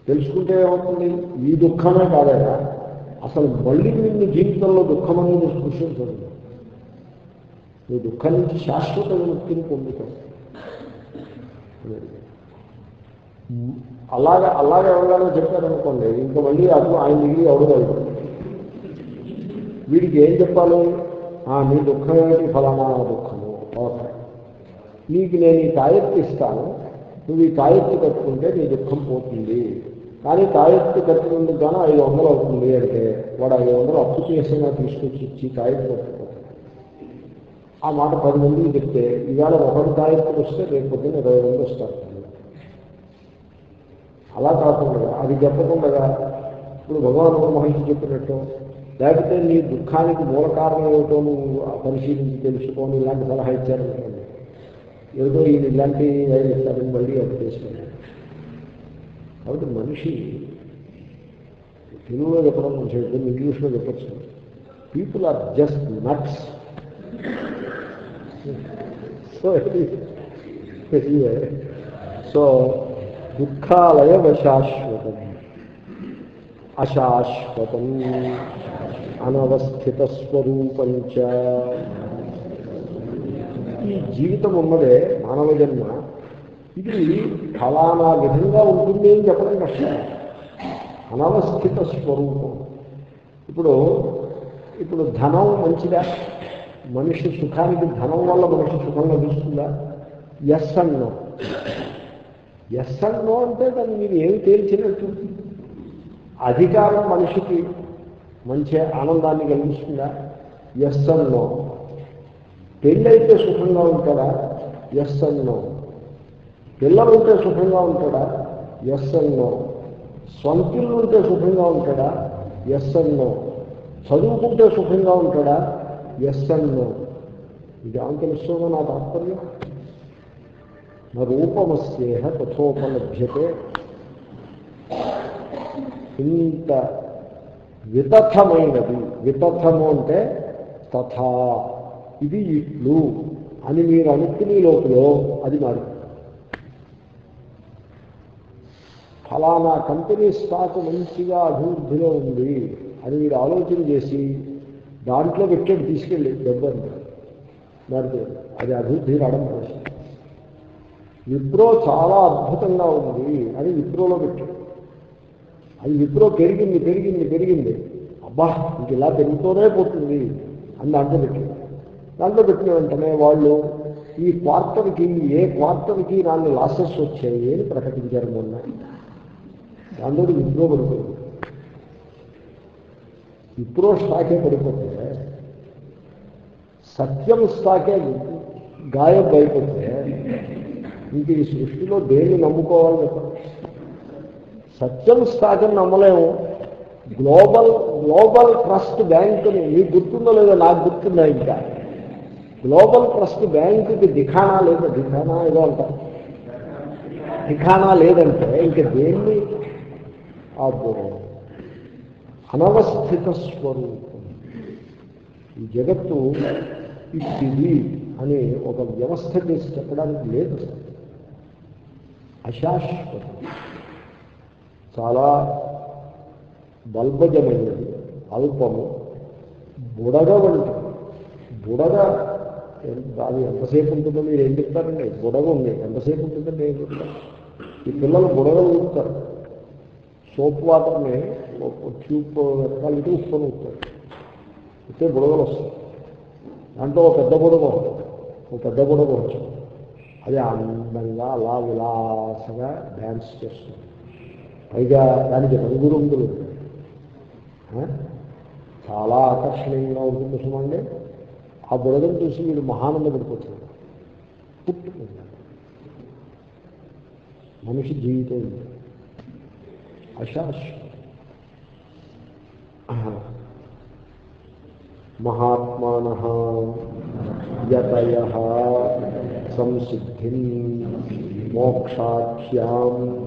తెలుసుకుంటే ఏమవుతుంది? ఈ దుఃఖమే కాదయా అసలు మళ్ళీ నిన్ను జీవితంలో దుఃఖం అనేది సృష్టించదు నీ దుఃఖం నుంచి శాశ్వత విముక్తిని పొందుతావు. అలాగా అలాగే ఎవరిగానో చెప్పారనుకోండి ఇంకా మళ్ళీ అది ఆయన దిగి ఎవరు వీడికి ఏం చెప్పాలి? నీ దుఃఖం ఏమిటి? ఫలానా దుఃఖము. అవసరం నీకు నేను ఈ తాయెత్తు ఇస్తాను. నువ్వు ఈ తాయెత్తు కట్టుకుంటే నీ దుఃఖం పోతుంది. కానీ తాయెత్తు కట్టుకుంటే కానీ ఐదు వందలు అవుతుంది. అంటే వాడు ఐదు వందలు అప్పు చేసినా తీసుకొచ్చి ఇచ్చి తాయెత్తు కట్టుకోవాలి ఆ మాట పది మందికి చెప్తే ఇవాళ ఒకటి తాయెత్తుకు వస్తే రేపు పొద్దున్న ఇరవై మంది వస్తారు. అలా కాకుండా అది చెప్పకుండా ఇప్పుడు భగవాన్ మహర్షి చెప్పినట్టు లేకపోతే నీ దుఃఖానికి మూల కారణం ఏమిటో నువ్వు పరిశీలించి తెలుసుకొని ఇలాంటి సలహా ఇచ్చారనుకోండి ఏదో ఈయన ఇలాంటి ఐదు ఇస్తారని మళ్ళీ అది చేసుకున్నాడు కాబట్టి మనిషి తెలుగులో చెప్పడం మంచి ఇంగ్లీష్లో చెప్పచ్చు. People are just nuts so so దుఃఖాలయ శాశ్వతం అశాశ్వతం అనవస్థిత స్వరూపంచ ఈ జీవితం ఉన్నదే మానవ జన్మ. ఇది ఫలానా విధంగా ఉంటుంది అని చెప్పడం కష్టం. అనవస్థిత స్వరూపం ఇప్పుడు ఇప్పుడు ధనం మంచిదా? మనిషి సుఖానికి ధనం వల్ల మనిషి సుఖం లభిస్తుందా ఎస్ అన్నో. ఎస్ అన్నో అంటే దాన్ని మీరు ఏమి తేల్చినట్టు అధికారం మనిషికి మంచి ఆనందాన్ని కలిగిస్తుందా? ఎస్ అన్నో పెళ్ళైతే సుఖంగా ఉంటాడా? ఎస్ అన్నో పిల్లలు ఉంటే సుఖంగా ఉంటాడా? ఎస్ అన్నో సొంతిల్లు ఉంటే సుఖంగా ఉంటాడా? ఎస్ అన్నో చదువుకుంటే సుఖంగా ఉంటాడా? ఎస్ అన్నో ఇది ఏమని తెలుస్తుందో నా తాత్పర్యం. రూపమస్యేహ తథోపలభ్యతే. ఇంత వితథమైనది. వితథము అంటే తథా. ఇది ఇట్లు అని మీరు అనుకునే లోపల అది మారు. ఫలానా కంపెనీ స్టాక్ మంచిగా అభివృద్ధిలో ఉంది అని మీరు ఆలోచన చేసి దాంట్లో పెట్టాడు తీసుకెళ్ళి డబ్బు మరి అది అభివృద్ధి రావడం కోసం. విప్రో చాలా అద్భుతంగా ఉంది అని విప్రోలో పెట్టాడు అది విప్రో పెరిగింది పెరిగింది పెరిగింది. అబ్బా ఇంక ఇలా పెరుగుతూనే పోతుంది అని దాంట్లో పెట్టింది దాంట్లో పెట్టిన వెంటనే వాళ్ళు ఈ క్వార్టర్కి ఏ క్వార్టర్కి నాలుగు లాసెస్ వచ్చాయి అని ప్రకటించారు మొన్న. దాంతో విప్రో పడిపోయింది. విప్రో స్టాకే పడిపోతే సత్యం స్టాకే గాయం అయిపోతే ఇంక ఈ సృష్టిలో దేన్ని నమ్ముకోవాలి? సత్యం స్టాక్ అని నమ్మలేము. గ్లోబల్ గ్లోబల్ ట్రస్ట్ బ్యాంకుని మీకు గుర్తుందో లేదో నాకు గుర్తుందా ఇంకా? గ్లోబల్ ట్రస్ట్ బ్యాంకుకి దిఖానా లేదా దిఖానా ఏదో అంటారు. దిఖానా లేదంటే ఇంక దేన్ని? అబ్బో. అనవస్థిత స్వరూపం. ఈ జగత్తు ఇది అని ఒక వ్యవస్థ చేసి చెప్పడానికి లేదు. అశాశ్వతం. చాలా బల్బజమైనది అల్పము బుడగ వంటి బుడగ అది ఎంతసేపు ఉంటుందో మీరు ఏం చెప్తారండి? బుడగ ఉంది. ఎంతసేపు ఉంటుందండి ఏం చెప్తారు ఈ పిల్లలు బుడగలు ఊపుతారు సోప్ వాటర్ని ట్యూబ్ వెనకాల ఇది ఉప్పుని ఊపుతారు అయితే బుడగలు వస్తాయి. దాంట్లో ఒక పెద్ద బుడగ ఒక పెద్ద బుడగ వచ్చింది అది అందంగా అలా విలాసగా డ్యాన్స్ చేస్తుంది. పైగా దానికి రంగు రంగులు ఉంటాయి. ఆ? చాలా ఆకర్షణీయంగా ఉంటుంది చూడండి ఆ బుడగను చూసి మీరు మహానంద పడిపోతుంది పుట్టుకుంటారు మనిషి జీవితం ఇది. అశాశ్వతం మహాత్మాన యతయ సంసిద్ధి మోక్షాఖ్యాం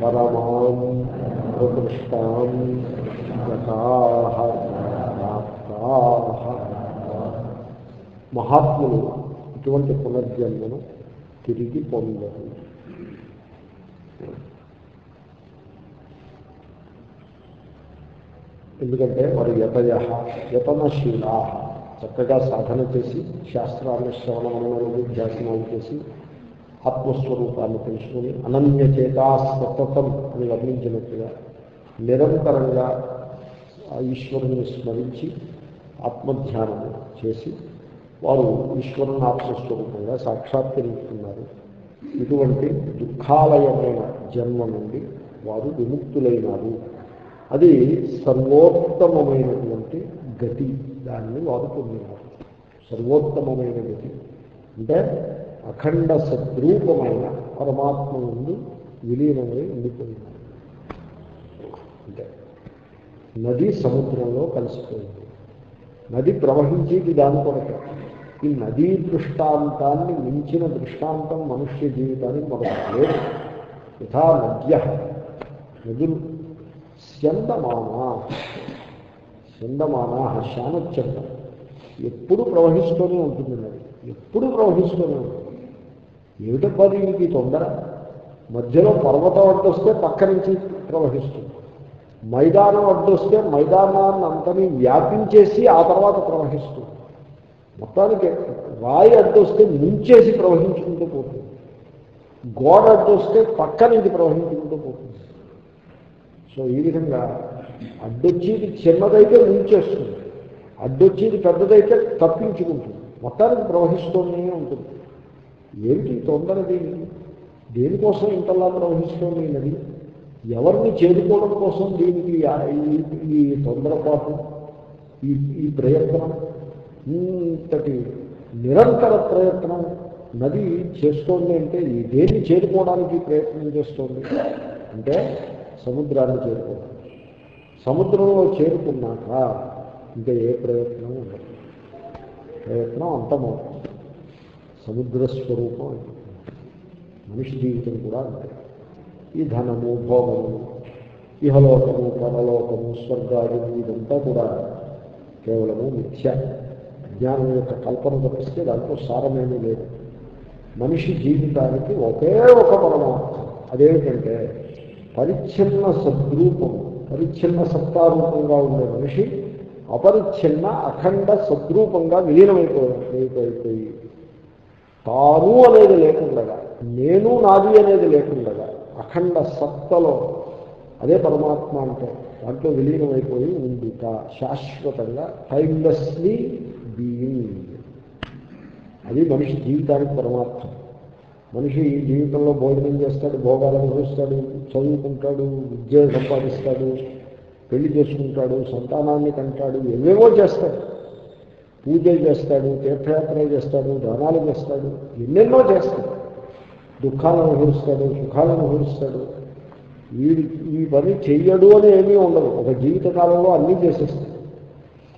పరమాం ప్రకృష్టాం గతాః ప్రాప్తాః. మహాత్ములు ఇటువంటి పునర్జన్మను తిరిగి పొందరు ఎందుకంటే వారు యతయ యతనశీలా చక్కగా సాధన చేసి శాస్త్రాన్ని శ్రవణమనలు ధ్యాసనాలు చేసి ఆత్మస్వరూపాన్ని తెలుసుకుని అనన్యచేత సతతం అని వర్ణించినట్టుగా నిరంతరంగా ఈశ్వరుని స్మరించి ఆత్మధ్యానం చేసి వారు ఈశ్వరుని ఆత్మస్వరూపంగా సాక్షాత్కరించుకున్నారు. ఇటువంటి దుఃఖాలయమైన జన్మ నుండి వారు విముక్తులైనారు. అది సర్వోత్తమమైనటువంటి గతి దాన్ని వారు పొందినారు. సర్వోత్తమమైన గతి అంటే అఖండ సద్రూపమైన పరమాత్మ నుండి విలీనమై ఉండిపోయినారు అంటే నది సముద్రంలో కలిసిపోయింది. నది ప్రవహించేది దాని కొరకే. ఈ నదీ దృష్టాంతాన్ని మించిన దృష్టాంతం మనుష్య జీవితానికి మరొకటి లేదు. యథా నద్య. నదులు శందమానా స్యందమానా శానచ్చంద. ఎప్పుడు ప్రవహిస్తూనే ఉంటుంది నది. ఎప్పుడు ప్రవహిస్తూనే ఉంటుంది. ఏమిటబ్బా దీనికి తొందర. మధ్యలో పర్వతం అడ్డొస్తే పక్క నుంచి ప్రవహిస్తుంది. మైదానం అడ్డొస్తే మైదానాన్ని అంతని వ్యాపించేసి ఆ తర్వాత ప్రవహిస్తుంది. మొత్తానికి రాయి అడ్డొస్తే ముంచేసి ప్రవహించుకుంటూ పోతుంది. గోడ అడ్డొస్తే పక్క నుంచి ప్రవహించుకుంటూ పోతుంది. సో ఈ విధంగా అడ్డొచ్చేది చిన్నదైతే ముంచేస్తుంది. అడ్డొచ్చేది పెద్దదైతే తప్పించుకుంటుంది. మొత్తానికి ప్రవహిస్తూనే ఉంటుంది. ఏమిటి తొందర దీనికి దేనికోసం ఇంతలా ప్రవహిస్తోంది ఈ నది? ఎవరిని చేరుకోవడం కోసం దీనికి ఈ- ఈ తొందరపాటు ఈ ఈ ప్రయత్నం? ఇంతటి నిరంతర ప్రయత్నం నది చేస్తోంది అంటే ఈ దేన్ని చేరుకోవడానికి ప్రయత్నం చేస్తోంది? అంటే సముద్రాన్ని చేరుకోవడం. సముద్రంలో చేరుకున్నాక ఇంకా ఏ ప్రయత్నం ఉండదు. ప్రయత్నం అంతమవుతుంది సముద్ర స్వరూపం అయిపోతుంది మనిషి జీవితం కూడా అంతే ఈ ధనము భోగము ఇహలోకము పరలోకము స్వర్గాలు ఇదంతా కూడా కేవలము మిథ్య. జ్ఞానం యొక్క కల్పన తప్పిస్తే దాంట్లో సారమేమీ లేదు. మనిషి జీవితానికి ఒకే ఒక పరమార్థం. అదేమిటంటే పరిచ్ఛిన్న సద్రూపం పరిచ్ఛిన్న సత్తారూపంగా ఉండే మనిషి అపరిచ్ఛిన్న అఖండ సద్రూపంగా విలీనమైపోయి తాను అనేది లేకుండగా నేను నాది అనేది లేకుండగా అఖండ సత్తలో అదే పరమాత్మ అంటే దాంట్లో విలీనమైపోయి ఉందిట శాశ్వతంగా టైమ్లెస్లీ బీయింగ్ అది మనిషి జీవితానికి పరమార్థం మనిషి ఈ జీవితంలో భోజనం చేస్తాడు భోగాలు అనుభవిస్తాడు చదువుకుంటాడు విద్య సంపాదిస్తాడు పెళ్ళి చేసుకుంటాడు సంతానాన్ని కంటాడు ఏవేవో చేస్తాడు. పూజలు చేస్తాడు తీర్థయాత్రలు చేస్తాడు దానాలు చేస్తాడు ఎన్నెన్నో చేస్తాడు. దుఃఖాలను అనుభవిస్తాడు సుఖాలను అనుభవిస్తాడు. వీడి ఈ పని చెయ్యడు అని ఏమీ ఉండదు. ఒక జీవితకాలంలో అన్నీ చేసేస్తాడు.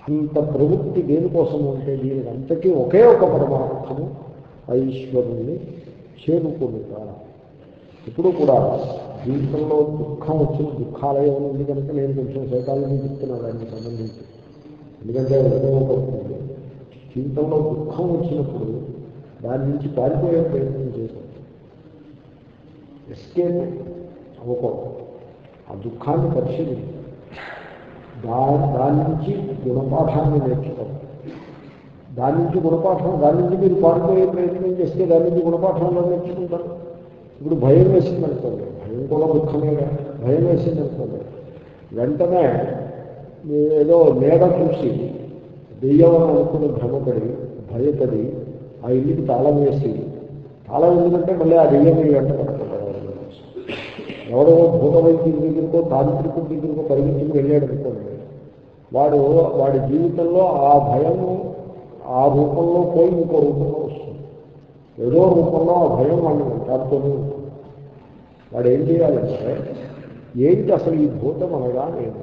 అంత ప్రవృత్తి దేనికోసం అంటే దీనికి అంతకీ ఒకే ఒక పరమార్థము ఐశ్వరుణ్ణి చేరుకునుట. ఇప్పుడు కూడా జీవితంలో దుఃఖం వచ్చిన దుఃఖాలయం ఉంది కనుక నేను కొంచెం సైకాలజీ చెప్తున్నాను దానికి సంబంధించి. ఎందుకంటే ఉపయోగపడుతుంది జీవితంలో దుఃఖం వచ్చినప్పుడు దాని నుంచి పారిపోయే ప్రయత్నం చేశాను ఎస్కేప్ అవ్వకూడదు. ఆ దుఃఖాన్ని పరిశీలించి. దా దాని నుంచి గుణపాఠాన్ని నేర్చుకోవాలి దాని నుంచి గుణపాఠం దాని నుంచి మీరు పారిపోయే ప్రయత్నం చేస్తే దాని నుంచి గుణపాఠంలో నేర్చుకుంటారు. ఇప్పుడు భయం వేసింది అనుకోండి భయం కూడా దుఃఖమే భయం వేసింది అనుకోండి వెంటనే ఏదో మేడ చూసి దెయ్యం అని అనుకుని భ్రమపడి భయపడి ఆ ఇల్లుకి తాళం వేసి తాళం ఎందుకంటే మళ్ళీ ఆ దెయ్యం మీ వెంట పడుతుంది ఎవడో భూత వైద్యుడి దగ్గరికో తాంత్రికుడి దగ్గరికో పరిగెత్తుకు వెళ్ళాడు అనుకోండి. వాడు వాడి జీవితంలో ఆ భయము ఆ రూపంలో పోయి ఇంకో రూపంలో వస్తుంది. ఏదో రూపంలో ఆ భయం వాడిని వెంటాడుతూనే వాడు ఏం చేయాలంటే ఏంటి అసలు ఈ భూతం అనగా నేను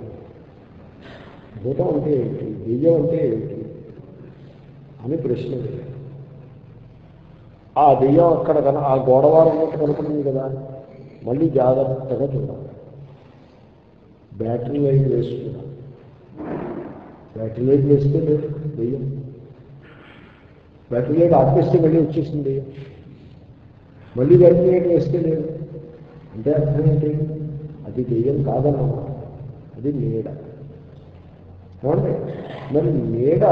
భూతం అంటే ఏమిటి? దెయ్యం అంటే ఏంటి అని ప్రశ్న ఆ దెయ్యం అక్కడ కన ఆ గోడవారం కనపడింది కదా. మళ్ళీ జాగ్రత్తగా చూడాలి. బ్యాటరీ లైట్ వేసుకున్నాం. బ్యాటరీ లైట్ వేస్తే లేదు. దెయ్యం బ్యాటరీ లైట్ ఆపేస్తే మళ్ళీ వచ్చేసింది. మళ్ళీ బ్యాటరీ లైట్ వేస్తే లేదు. అంటే అర్థం ఏంటి? అది దెయ్యం కాదన్నమాట అది నీడ. ఏమండి మరి నీడ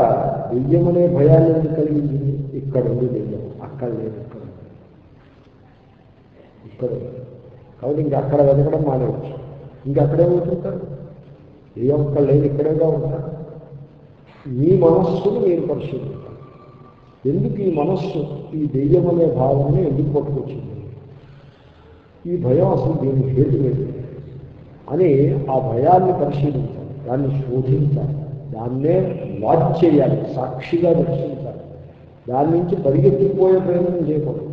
దెయ్యమనే భయాన్ని ఎందుకు కలిగించింది ఇక్కడ ఉంది దెయ్యం అక్కడ లేదు ఇక్కడ ఇక్కడ కాబట్టి ఇంకా అక్కడ వెతకడం మానేవచ్చు ఇంకా అక్కడే ఉంటుంటారు దెయ్యం అక్కడ లేదు ఇక్కడేగా ఉంటారు. మీ మనస్సును మీరు పరిశీలిస్తారు ఎందుకు ఈ మనస్సు ఈ దెయ్యం అనే భావాన్ని ఎందుకు పట్టుకొచ్చింది? ఈ భయం అసలు దీని హేతు లేదు. అని ఆ భయాన్ని పరిశీలించారు దాన్ని శోధించాలి. దాన్నే వాచ్ చేయాలి సాక్షిగా దర్శించాలి. దాని నుంచి పరిగెత్తిపోయే ప్రయత్నం చేయకూడదు.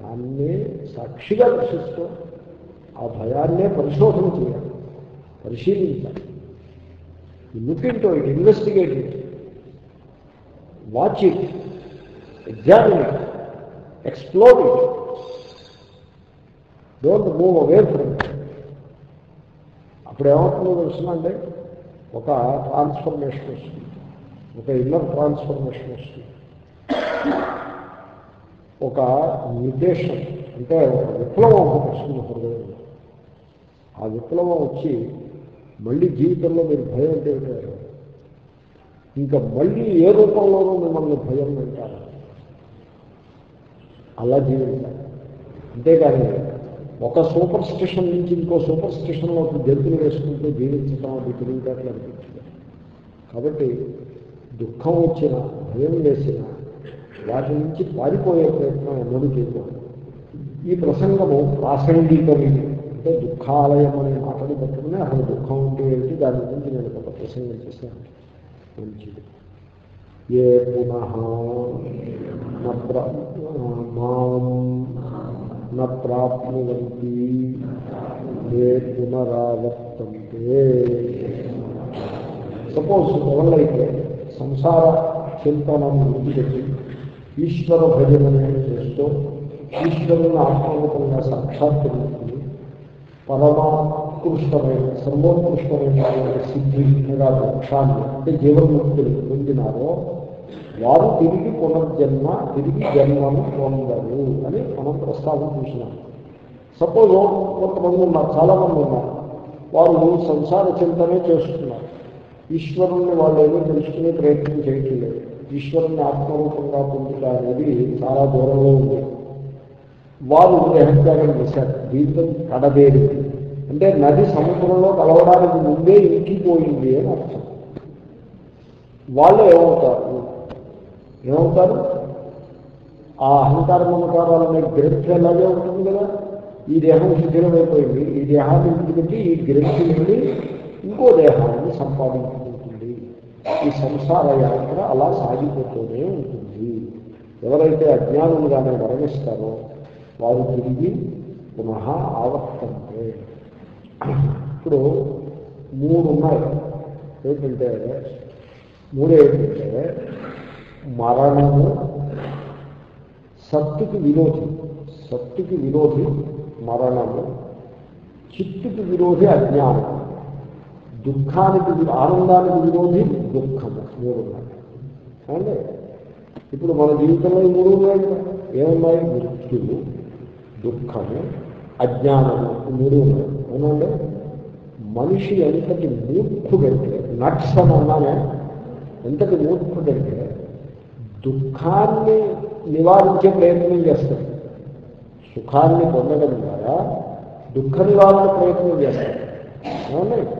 దాన్నే సాక్షిగా దర్శిస్తూ ఆ భయాన్నే పరిశోధన చేయాలి పరిశీలించాలి. Look into it investigate it watch it examine it explore it don't move away from it అప్పుడు ఏమవుతుందో తెలుసునంటే ఒక ట్రాన్స్ఫర్మేషన్ వస్తుంది. ఒక ఇన్నర్ ట్రాన్స్ఫర్మేషన్ వస్తుంది. ఒక నిర్దేశం అంటే ఒక విప్లవం ఒకటి వస్తుంది హృదయంలో ఆ విప్లవం వచ్చి మళ్ళీ జీవితంలో మీరు భయం అంటే ఉంటారు ఇంకా మళ్ళీ ఏ రూపంలోనూ మిమ్మల్ని భయం వింటారు అలా జీవించాలి. అంతేకాని ఒక సూపర్ స్టేషన్ నుంచి ఇంకో సూపర్ స్టేషన్లోకి గెంతులు వేసుకుంటూ జీవించడం అది తెలివితేటలు అనిపించింది. కాబట్టి దుఃఖం వచ్చిన భయం వేసిన వాటి నుంచి పారిపోయే ప్రయత్నం ఎన్నడూ చేయకూడదు. ఈ ప్రసంగము ప్రాసంగికం అంటే దుఃఖాలయం అనే మాటలు పట్టుకుని అసలు దుఃఖం అంటే ఏంటి దాని గురించి నేను ఒక ప్రసంగం చేశాను. మంచిది. ఏ పునః మాం న ప్రాప్నువంతి ఏ పునరావర్తంతే సపోజ్ ఎవరైతే సంసార చింతనం విడిచిపెట్టి ఈశ్వర భజనని చేస్తూ ఈశ్వరుని ఆత్మరూపంగా సాక్షాత్కరించుకుని పరమాత్కృష్టమైన సర్వోత్కృష్టమైన సిద్ధి లేదా మోక్షాన్ని అంటే జీవన్ముక్తులు పొందినారో వారు తిరిగి పునర్జన్మ తిరిగి జన్మను పొందరు అని మనం ప్రస్తావన చూసినాం. సపోజ్ కొంతమంది ఉన్నారు చాలామంది ఉన్నారు. వారు సంసార చింతనే చేస్తున్నారు. ఈశ్వరుణ్ణి వాళ్ళు ఏమీ తెలుసుకునే ప్రయత్నం చేయటం లేదు ఈశ్వరుణ్ణి ఆత్మరూపంగా పొందుట అనేది చాలా దూరంలో ఉంది. వారు దేహత్యాగం చేశారు. జీవితం కడదేరి అంటే నది సముద్రంలో కలవడానికి ముందే ఇంకిపోయింది అని అర్థం. వాళ్ళు ఏమవుతారు ఏమవుతారు? ఆ అహంకార మమకారాలు అనే గ్రంథి అలాగే ఉంటుంది కదా. ఈ దేహం శిథిలమైపోయింది. ఈ దేహాన్ని విడిచిపెట్టి ఈ గ్రంథి నుండి ఇంకో దేహాన్ని సంపాదించుకుంటుంది. ఈ సంసార యాత్ర అలా సాగిపోతూనే ఉంటుంది. ఎవరైతే అజ్ఞానులుగానే వరణిస్తారో వారు తిరిగి పునః ఆవర్తంతే ఇప్పుడు మూడు ఉన్నాయి. ఏంటంటే మూడు ఏంటంటే మరణము సత్తుకి విరోధి సత్తుకి విరోధి మరణము చిత్తుకి విరోధి అజ్ఞానం దుఃఖానికి ఆనందానికి విరోధి దుఃఖము. మూడు ఉన్నాయి. ఇప్పుడు మన జీవితంలో ఈ మూడు ఉన్నాయి ఏమున్నాయి? మృత్యులు దుఃఖము అజ్ఞానము. మూడు ఉన్నాయి. అవునండి మనిషి ఎంతటి మూర్ఖుడంటే నట్స్ అని అన్నానే ఎంతటి మూర్ఖుడంటే దుఃఖాన్ని నివారించే ప్రయత్నం చేస్తాడు సుఖాన్ని పొందడం ద్వారా దుఃఖ నివారణ ప్రయత్నం చేస్తాడు అవునండి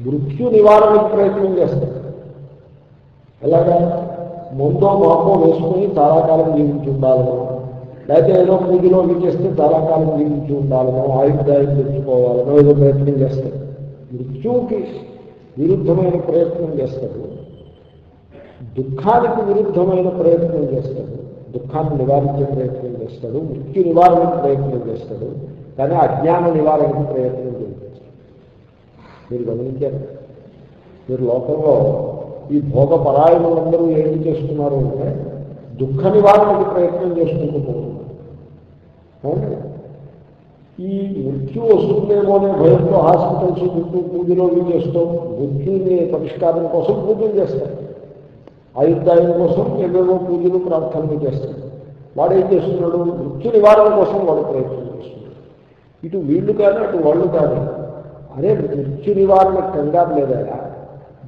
మృత్యు నివారణకు ప్రయత్నం చేస్తాడు ఎలాగా ముందో మాపో వేసుకుని చాలా కాలం జీవించి ఉండాలనో లేకపోతే ఏదో పూజలో చేస్తే చాలా కాలం జీవించి ఉండాలనో ఆయుర్దాయం తెచ్చుకోవాలనో ఏదో ప్రయత్నం చేస్తాడు మృత్యువుకి విరుద్ధమైన ప్రయత్నం చేస్తాడు దుఃఖానికి విరుద్ధమైన ప్రయత్నం చేస్తాడు. దుఃఖాన్ని నివారించే ప్రయత్నం చేస్తాడు. మృత్యు నివారణకు ప్రయత్నం చేస్తాడు. కానీ అజ్ఞాన నివారణకు ప్రయత్నం చేస్తాడు మీరు గమనించారు? మీరు లోకంలో ఈ భోగ పరాయణులందరూ ఏం చేస్తున్నారు అంటే దుఃఖ నివారణకు ప్రయత్నం చేసుకుంటూ పోతున్నారు. ఈ మృత్యు వస్తుందేమో అనే భయంతో హాస్పిటల్స్ చుట్టూ పూజలో చేస్తాం చేస్తూ. మృత్యుని పరిష్కారం కోసం పూజలు చేస్తారు. ఆయుర్దాయం కోసం ఏవేవో పూజలు ప్రార్థనలు చేస్తాడు. వాడు ఏం చేస్తున్నాడు? మృత్యు నివారణ కోసం వాడు ప్రయత్నం చేస్తున్నాడు. ఇటు వీళ్ళు కానీ అటు వాళ్ళు కానీ అదే మృత్యు నివారణ కంగారు లేదా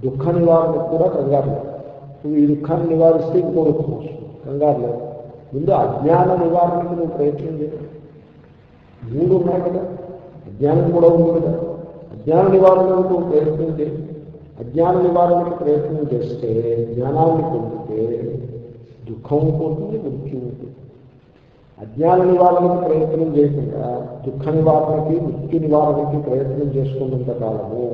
దుఃఖ నివారణకు కూడా కంగారు లేదు. నువ్వు ఈ దుఃఖాన్ని నివారిస్తే ఇంకో దుఃఖం వస్తుంది. కంగారు లేదు. ముందు అజ్ఞాన నివారణకు నువ్వు ప్రయత్నం చేయాలి మూడు ఉన్నాయి కదా. అజ్ఞానం కూడా ఉంది కదా. అజ్ఞాన నివారణకు నువ్వు ప్రయత్నం చేయాలి అజ్ఞాన నివారణకు ప్రయత్నం చేస్తే జ్ఞానాన్ని పొందితే దుఃఖం పోతుంది మృత్యు ఉంటుంది అజ్ఞాన నివారణకు ప్రయత్నం చేయకుండా దుఃఖ నివారణకి మృత్యు నివారణకి ప్రయత్నం చేసుకున్నంత కాలము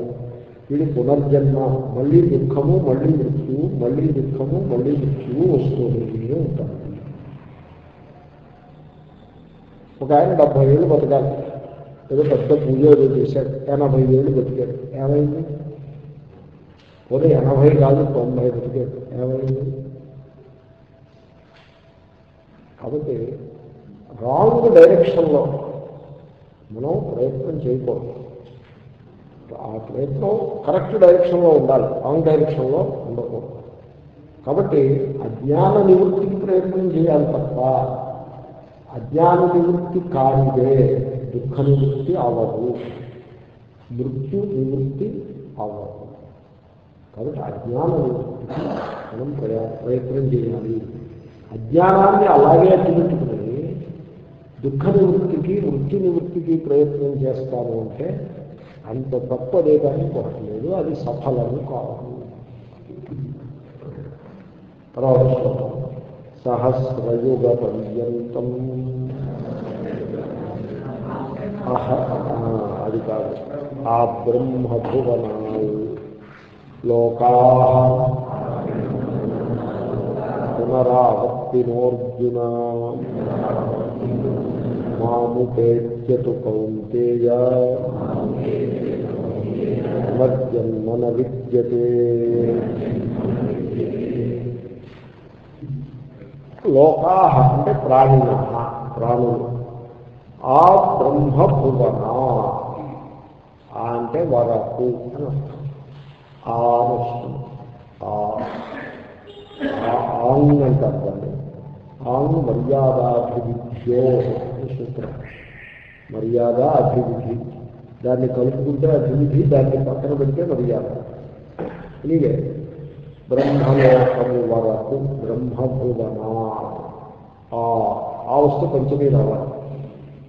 వీడి పునర్జన్మ మళ్ళీ దుఃఖము మళ్ళీ మృత్యువు మళ్ళీ దుఃఖము మళ్ళీ మృత్యువు వస్తూనే ఉంటారు ఒక ఆయన డెబ్బై ఏళ్ళు బతకాలి ఏదో పెద్ద పూజ ఏదో చేశాడు ఎనభై ఏళ్ళు బతికాడు ఏమైంది పోతే ఎనభై కాదు తొంభై బతికాడు ఎనభై కాబట్టి రాంగ్ డైరెక్షన్లో మనం ప్రయత్నం చేయకూడదు. ఆ ప్రయత్నం కరెక్ట్ డైరెక్షన్లో ఉండాలి రాంగ్ డైరెక్షన్లో ఉండకూడదు. కాబట్టి అజ్ఞాన నివృత్తికి ప్రయత్నం చేయాలి తప్ప అజ్ఞాన నివృత్తి కానిదే దుఃఖ నివృత్తి అవ్వదు. మృత్యు నివృత్తి అవ్వదు. కాబట్టి అజ్ఞాన మనం ప్రయత్నం చేయాలి. అజ్ఞానాన్ని అలాగే అడ్డుపెట్టుకుని దుఃఖ నివృత్తికి వృత్తి నివృత్తికి ప్రయత్నం చేస్తాము అంటే అంత తప్పదే కానీ కొట్టలేదు. అది సఫలము కాదు. తర్వాత సహస్రయుగ పర్యంతం ఆ, అది కాదు. ఆ బ్రహ్మభువనాలు. లోకా పునరావర్తినోర్జున మాముపేత్యతు కౌంతేయ మజ్జన్మన విద్యతే లోకా అంటే ప్రాణిన ప్రాణులు ఆ బ్రహ్మభువన ఆ అంటే వరకు అని అర్థం ఆ అని వస్తుంది ఆ ఆ- ఆంగ్ అంటారు దాన్ని ఆంగ్ మర్యాదాభివిధ్యో అని సూత్రం మర్యాద అభివృద్ధి దాన్ని కలుపుకుంటే అభివృద్ధి దాన్ని పక్కన పెడితే మర్యాద ఇదిగే బ్రహ్మలోకము వరకు బ్రహ్మభువన ఆ ఆ వస్తు పంచమీ రావాలి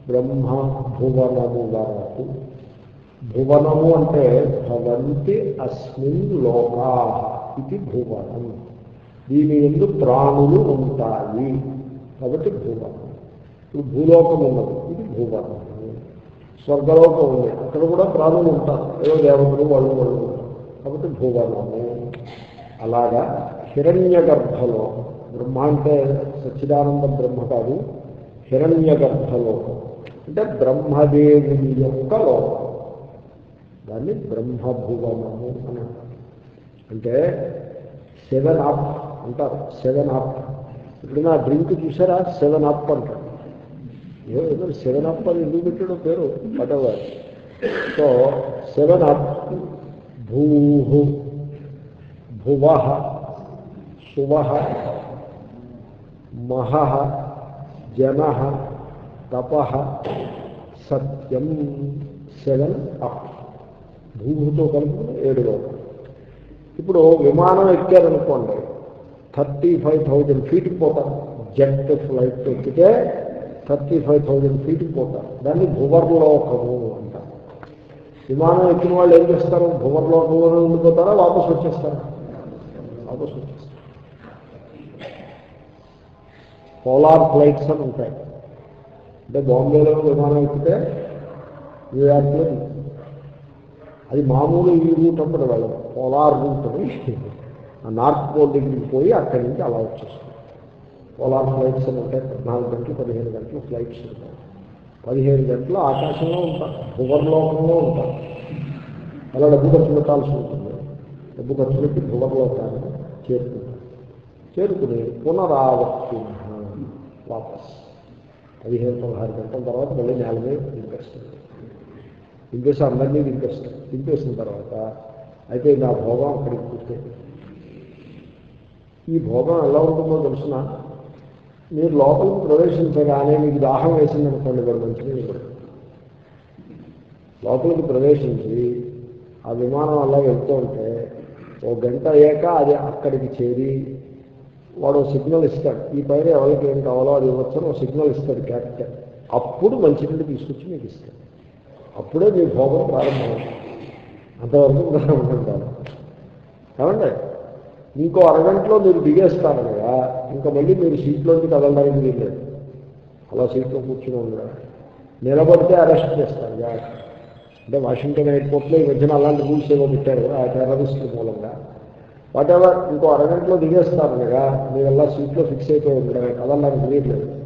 బ్రహ్మ భువనము వరకు భువనము అంటే భవంతి అస్మిన్ లోకా ఇది భువనం. దీని ఎందు ప్రాణులు ఉంటాయి. కాబట్టి భువనం. ఇప్పుడు భూలోకం ఉన్నది. ఇది భూవనం. స్వర్గలోకం ఉంది. అక్కడ కూడా ప్రాణులు ఉంటారు. ఏదో దేవతలు వాళ్ళు వాళ్ళు కాబట్టి భూవనము. అలాగా హిరణ్య గర్భలో బ్రహ్మ అంటే సచ్చిదానంద బ్రహ్మ కాదు. హిరణ్య గర్భలోకం అంటే బ్రహ్మదేవుని యొక్క లోకం. దాన్ని బ్రహ్మభువనము అని అంటారు. అంటే సెవెన్ అప్ అంటారు సెవెన్ అప్ ఇప్పుడు నా డ్రింక్ చూసారా? సెవెన్ అప్ అంటారు। ఏదో సెవెన్ అప్ అని ఎందుకు పెట్టాడో పేరు? పటవారు సో సెవెన్ అప్ భూ భువ శువ మహ జన తప సత్యం సెవెన్ అప్ భూమితో కలిపి ఏడు లోకం ఇప్పుడు విమానం ఎక్కారనుకోండి థర్టీ ఫైవ్ థౌజండ్ ఫీట్కి పోతారు జెట్ ఫ్లైట్ ఎక్కితే థర్టీ ఫైవ్ థౌజండ్ ఫీట్కి పోతారు దాన్ని భువర్లోకము అంటారు. విమానం ఎక్కిన వాళ్ళు ఏం చేస్తారు? భువర్లోకంలోనే ఉండిపోతారా? వాపసు వచ్చేస్తారా? వాపసు వచ్చేస్తారు. పోలార్ ఫ్లైట్స్ అని ఉంటాయి. అంటే బాంబేలో విమానం ఎక్కితే న్యూయార్క్లో అది మామూలు ఈ రూట్ అప్పుడు వెళ్ళదు పోలార్ రూట్ అని. ఆ నార్త్ పోల్ దగ్గరికి పోయి అక్కడి నుంచి అలా వచ్చేస్తుంది. పోలార్ ఫ్లైట్స్ అని ఉంటాయి. పద్నాలుగు గంటలు పదిహేను గంటలు ఫ్లైట్స్ ఉంటాయి. పదిహేను గంటలు ఆకాశంలో ఉంటారు భువర్లోకంలో ఉంటారు అలా డబ్బు ఖర్చు పెట్టాల్సి ఉంటుంది. డబ్బు ఖర్చు పెట్టి భువర్లోకాన్ని చేరుకుంటారు. చేరుకుని పునరావర్తి వాపస్. పదిహేను పదహారు గంటల తర్వాత మళ్ళీ నేల మీద దింపేస్తుంది దింపేసి అందరినీ దింపేస్తారు దింపేసిన తర్వాత అయితే నా భోగం అక్కడికి పూర్తయింది. ఈ భోగం ఎలా ఉంటుందో తెలిసిన? మీరు లోపలికి ప్రవేశించగానే మీకు దాహం వేసిందనుకోండి వాడు మంచిది లోపలికి ప్రవేశించి ఆ విమానం అలా వెళ్తూ ఉంటే ఓ గంట అయ్యాక అది అక్కడికి చేరి వాడు సిగ్నల్ ఇస్తాడు. ఈ పైన ఎవరికి ఏం కావాలో అది ఇవ్వచ్చు సిగ్నల్ ఇస్తాడు క్యాప్టెన్. అప్పుడు మంచినీళ్ళు తీసుకొచ్చి మీకు ఇస్తాడు. అప్పుడే మీ భోగం ప్రారంభమవుతుంది. అంతవరకు ప్రారంభం కాదు. ఏమండి? ఇంకో అరగంటలో మీరు దిగేస్తారు కదా ఇంకా మళ్ళీ మీరు సీట్లోంచి కదలడానికి వీల్లేదు. అలా సీట్లో కూర్చుని ఉండగా నిలబడితే అరెస్ట్ చేస్తారు. జాగ్రత్త. అంటే వాషింగ్టన్ ఎయిర్పోర్ట్లో ఈ మధ్యన అలాంటి రూల్స్ ఏవో పెట్టారు ఆ టెర్రరిస్ట్ మూలంగా. వాటెవర్ ఇంకో అరగంటలో దిగేస్తారు కదా మీరు అలా సీట్లో ఫిక్స్ అయిపోయి ఉండగా కదలడానికి వీల్లేదు.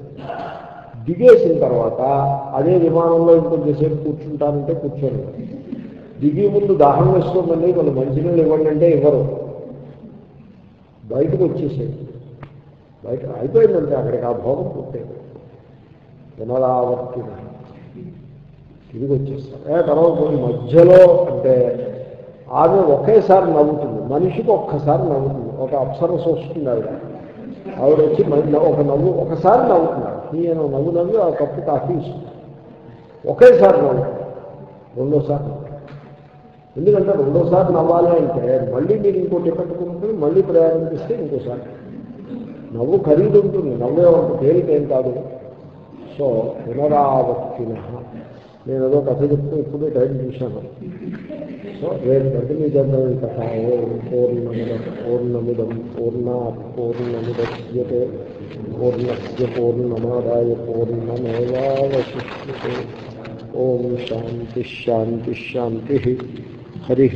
దిగేసిన తర్వాత అదే విమానంలో ఇంకొంచెంసేపు కూర్చుంటానంటే కూర్చోండి దిగి ముందు దాహం వేసుకోమండి వాళ్ళు మంచినీళ్ళు ఇవ్వండి అంటే ఇవ్వరు. బయటకు వచ్చేసేది బయట అయిపోయిందంటే అక్కడికి ఆ భోగం పుట్టేది. పునరావర్తి తిరిగి వచ్చేస్తారు తర్వాత కొన్ని మధ్యలో అంటే ఆమె ఒకేసారి నవ్వుతుంది. మనిషికి ఒక్కసారి నవ్వుతుంది. ఒక అప్సరస్ వస్తుంది ఆవిడ. ఆవిడ వచ్చి ఒక నవ్వు ఒకసారి నవ్వుతున్నాడు ఈయన నవ్వు నవ్వి ఆ కప్పు కాఫీ ఇస్తుంది ఒకేసారి నవ్వుతున్నాడు రెండోసారి ఎందుకంటే రెండోసారి నవ్వాలి అంటే మళ్ళీ మీరు ఇంకో టికెట్ కొనుక్కుని మళ్ళీ ప్రయాణం చేస్తే ఇంకోసారి నవ్వు ఖరీదు ఉంటుంది నవ్వే ఒక తేలికేం కాదు సో పునరావర్తిన నేను ఏదో కథ చెప్తూ ఇప్పుడే టైం చూశాను సో రేపు కంటిన్యూ చేద్దాం ఈ కథ ఓం పూర్ణముదం పూర్ణముదం పూర్ణ పూర్ణముద్యతే పూర్ణస్య పూర్ణమాదాయ పూర్ణమేవాశిష్యే ఓం శాంతిశాంతిశాంతి హరి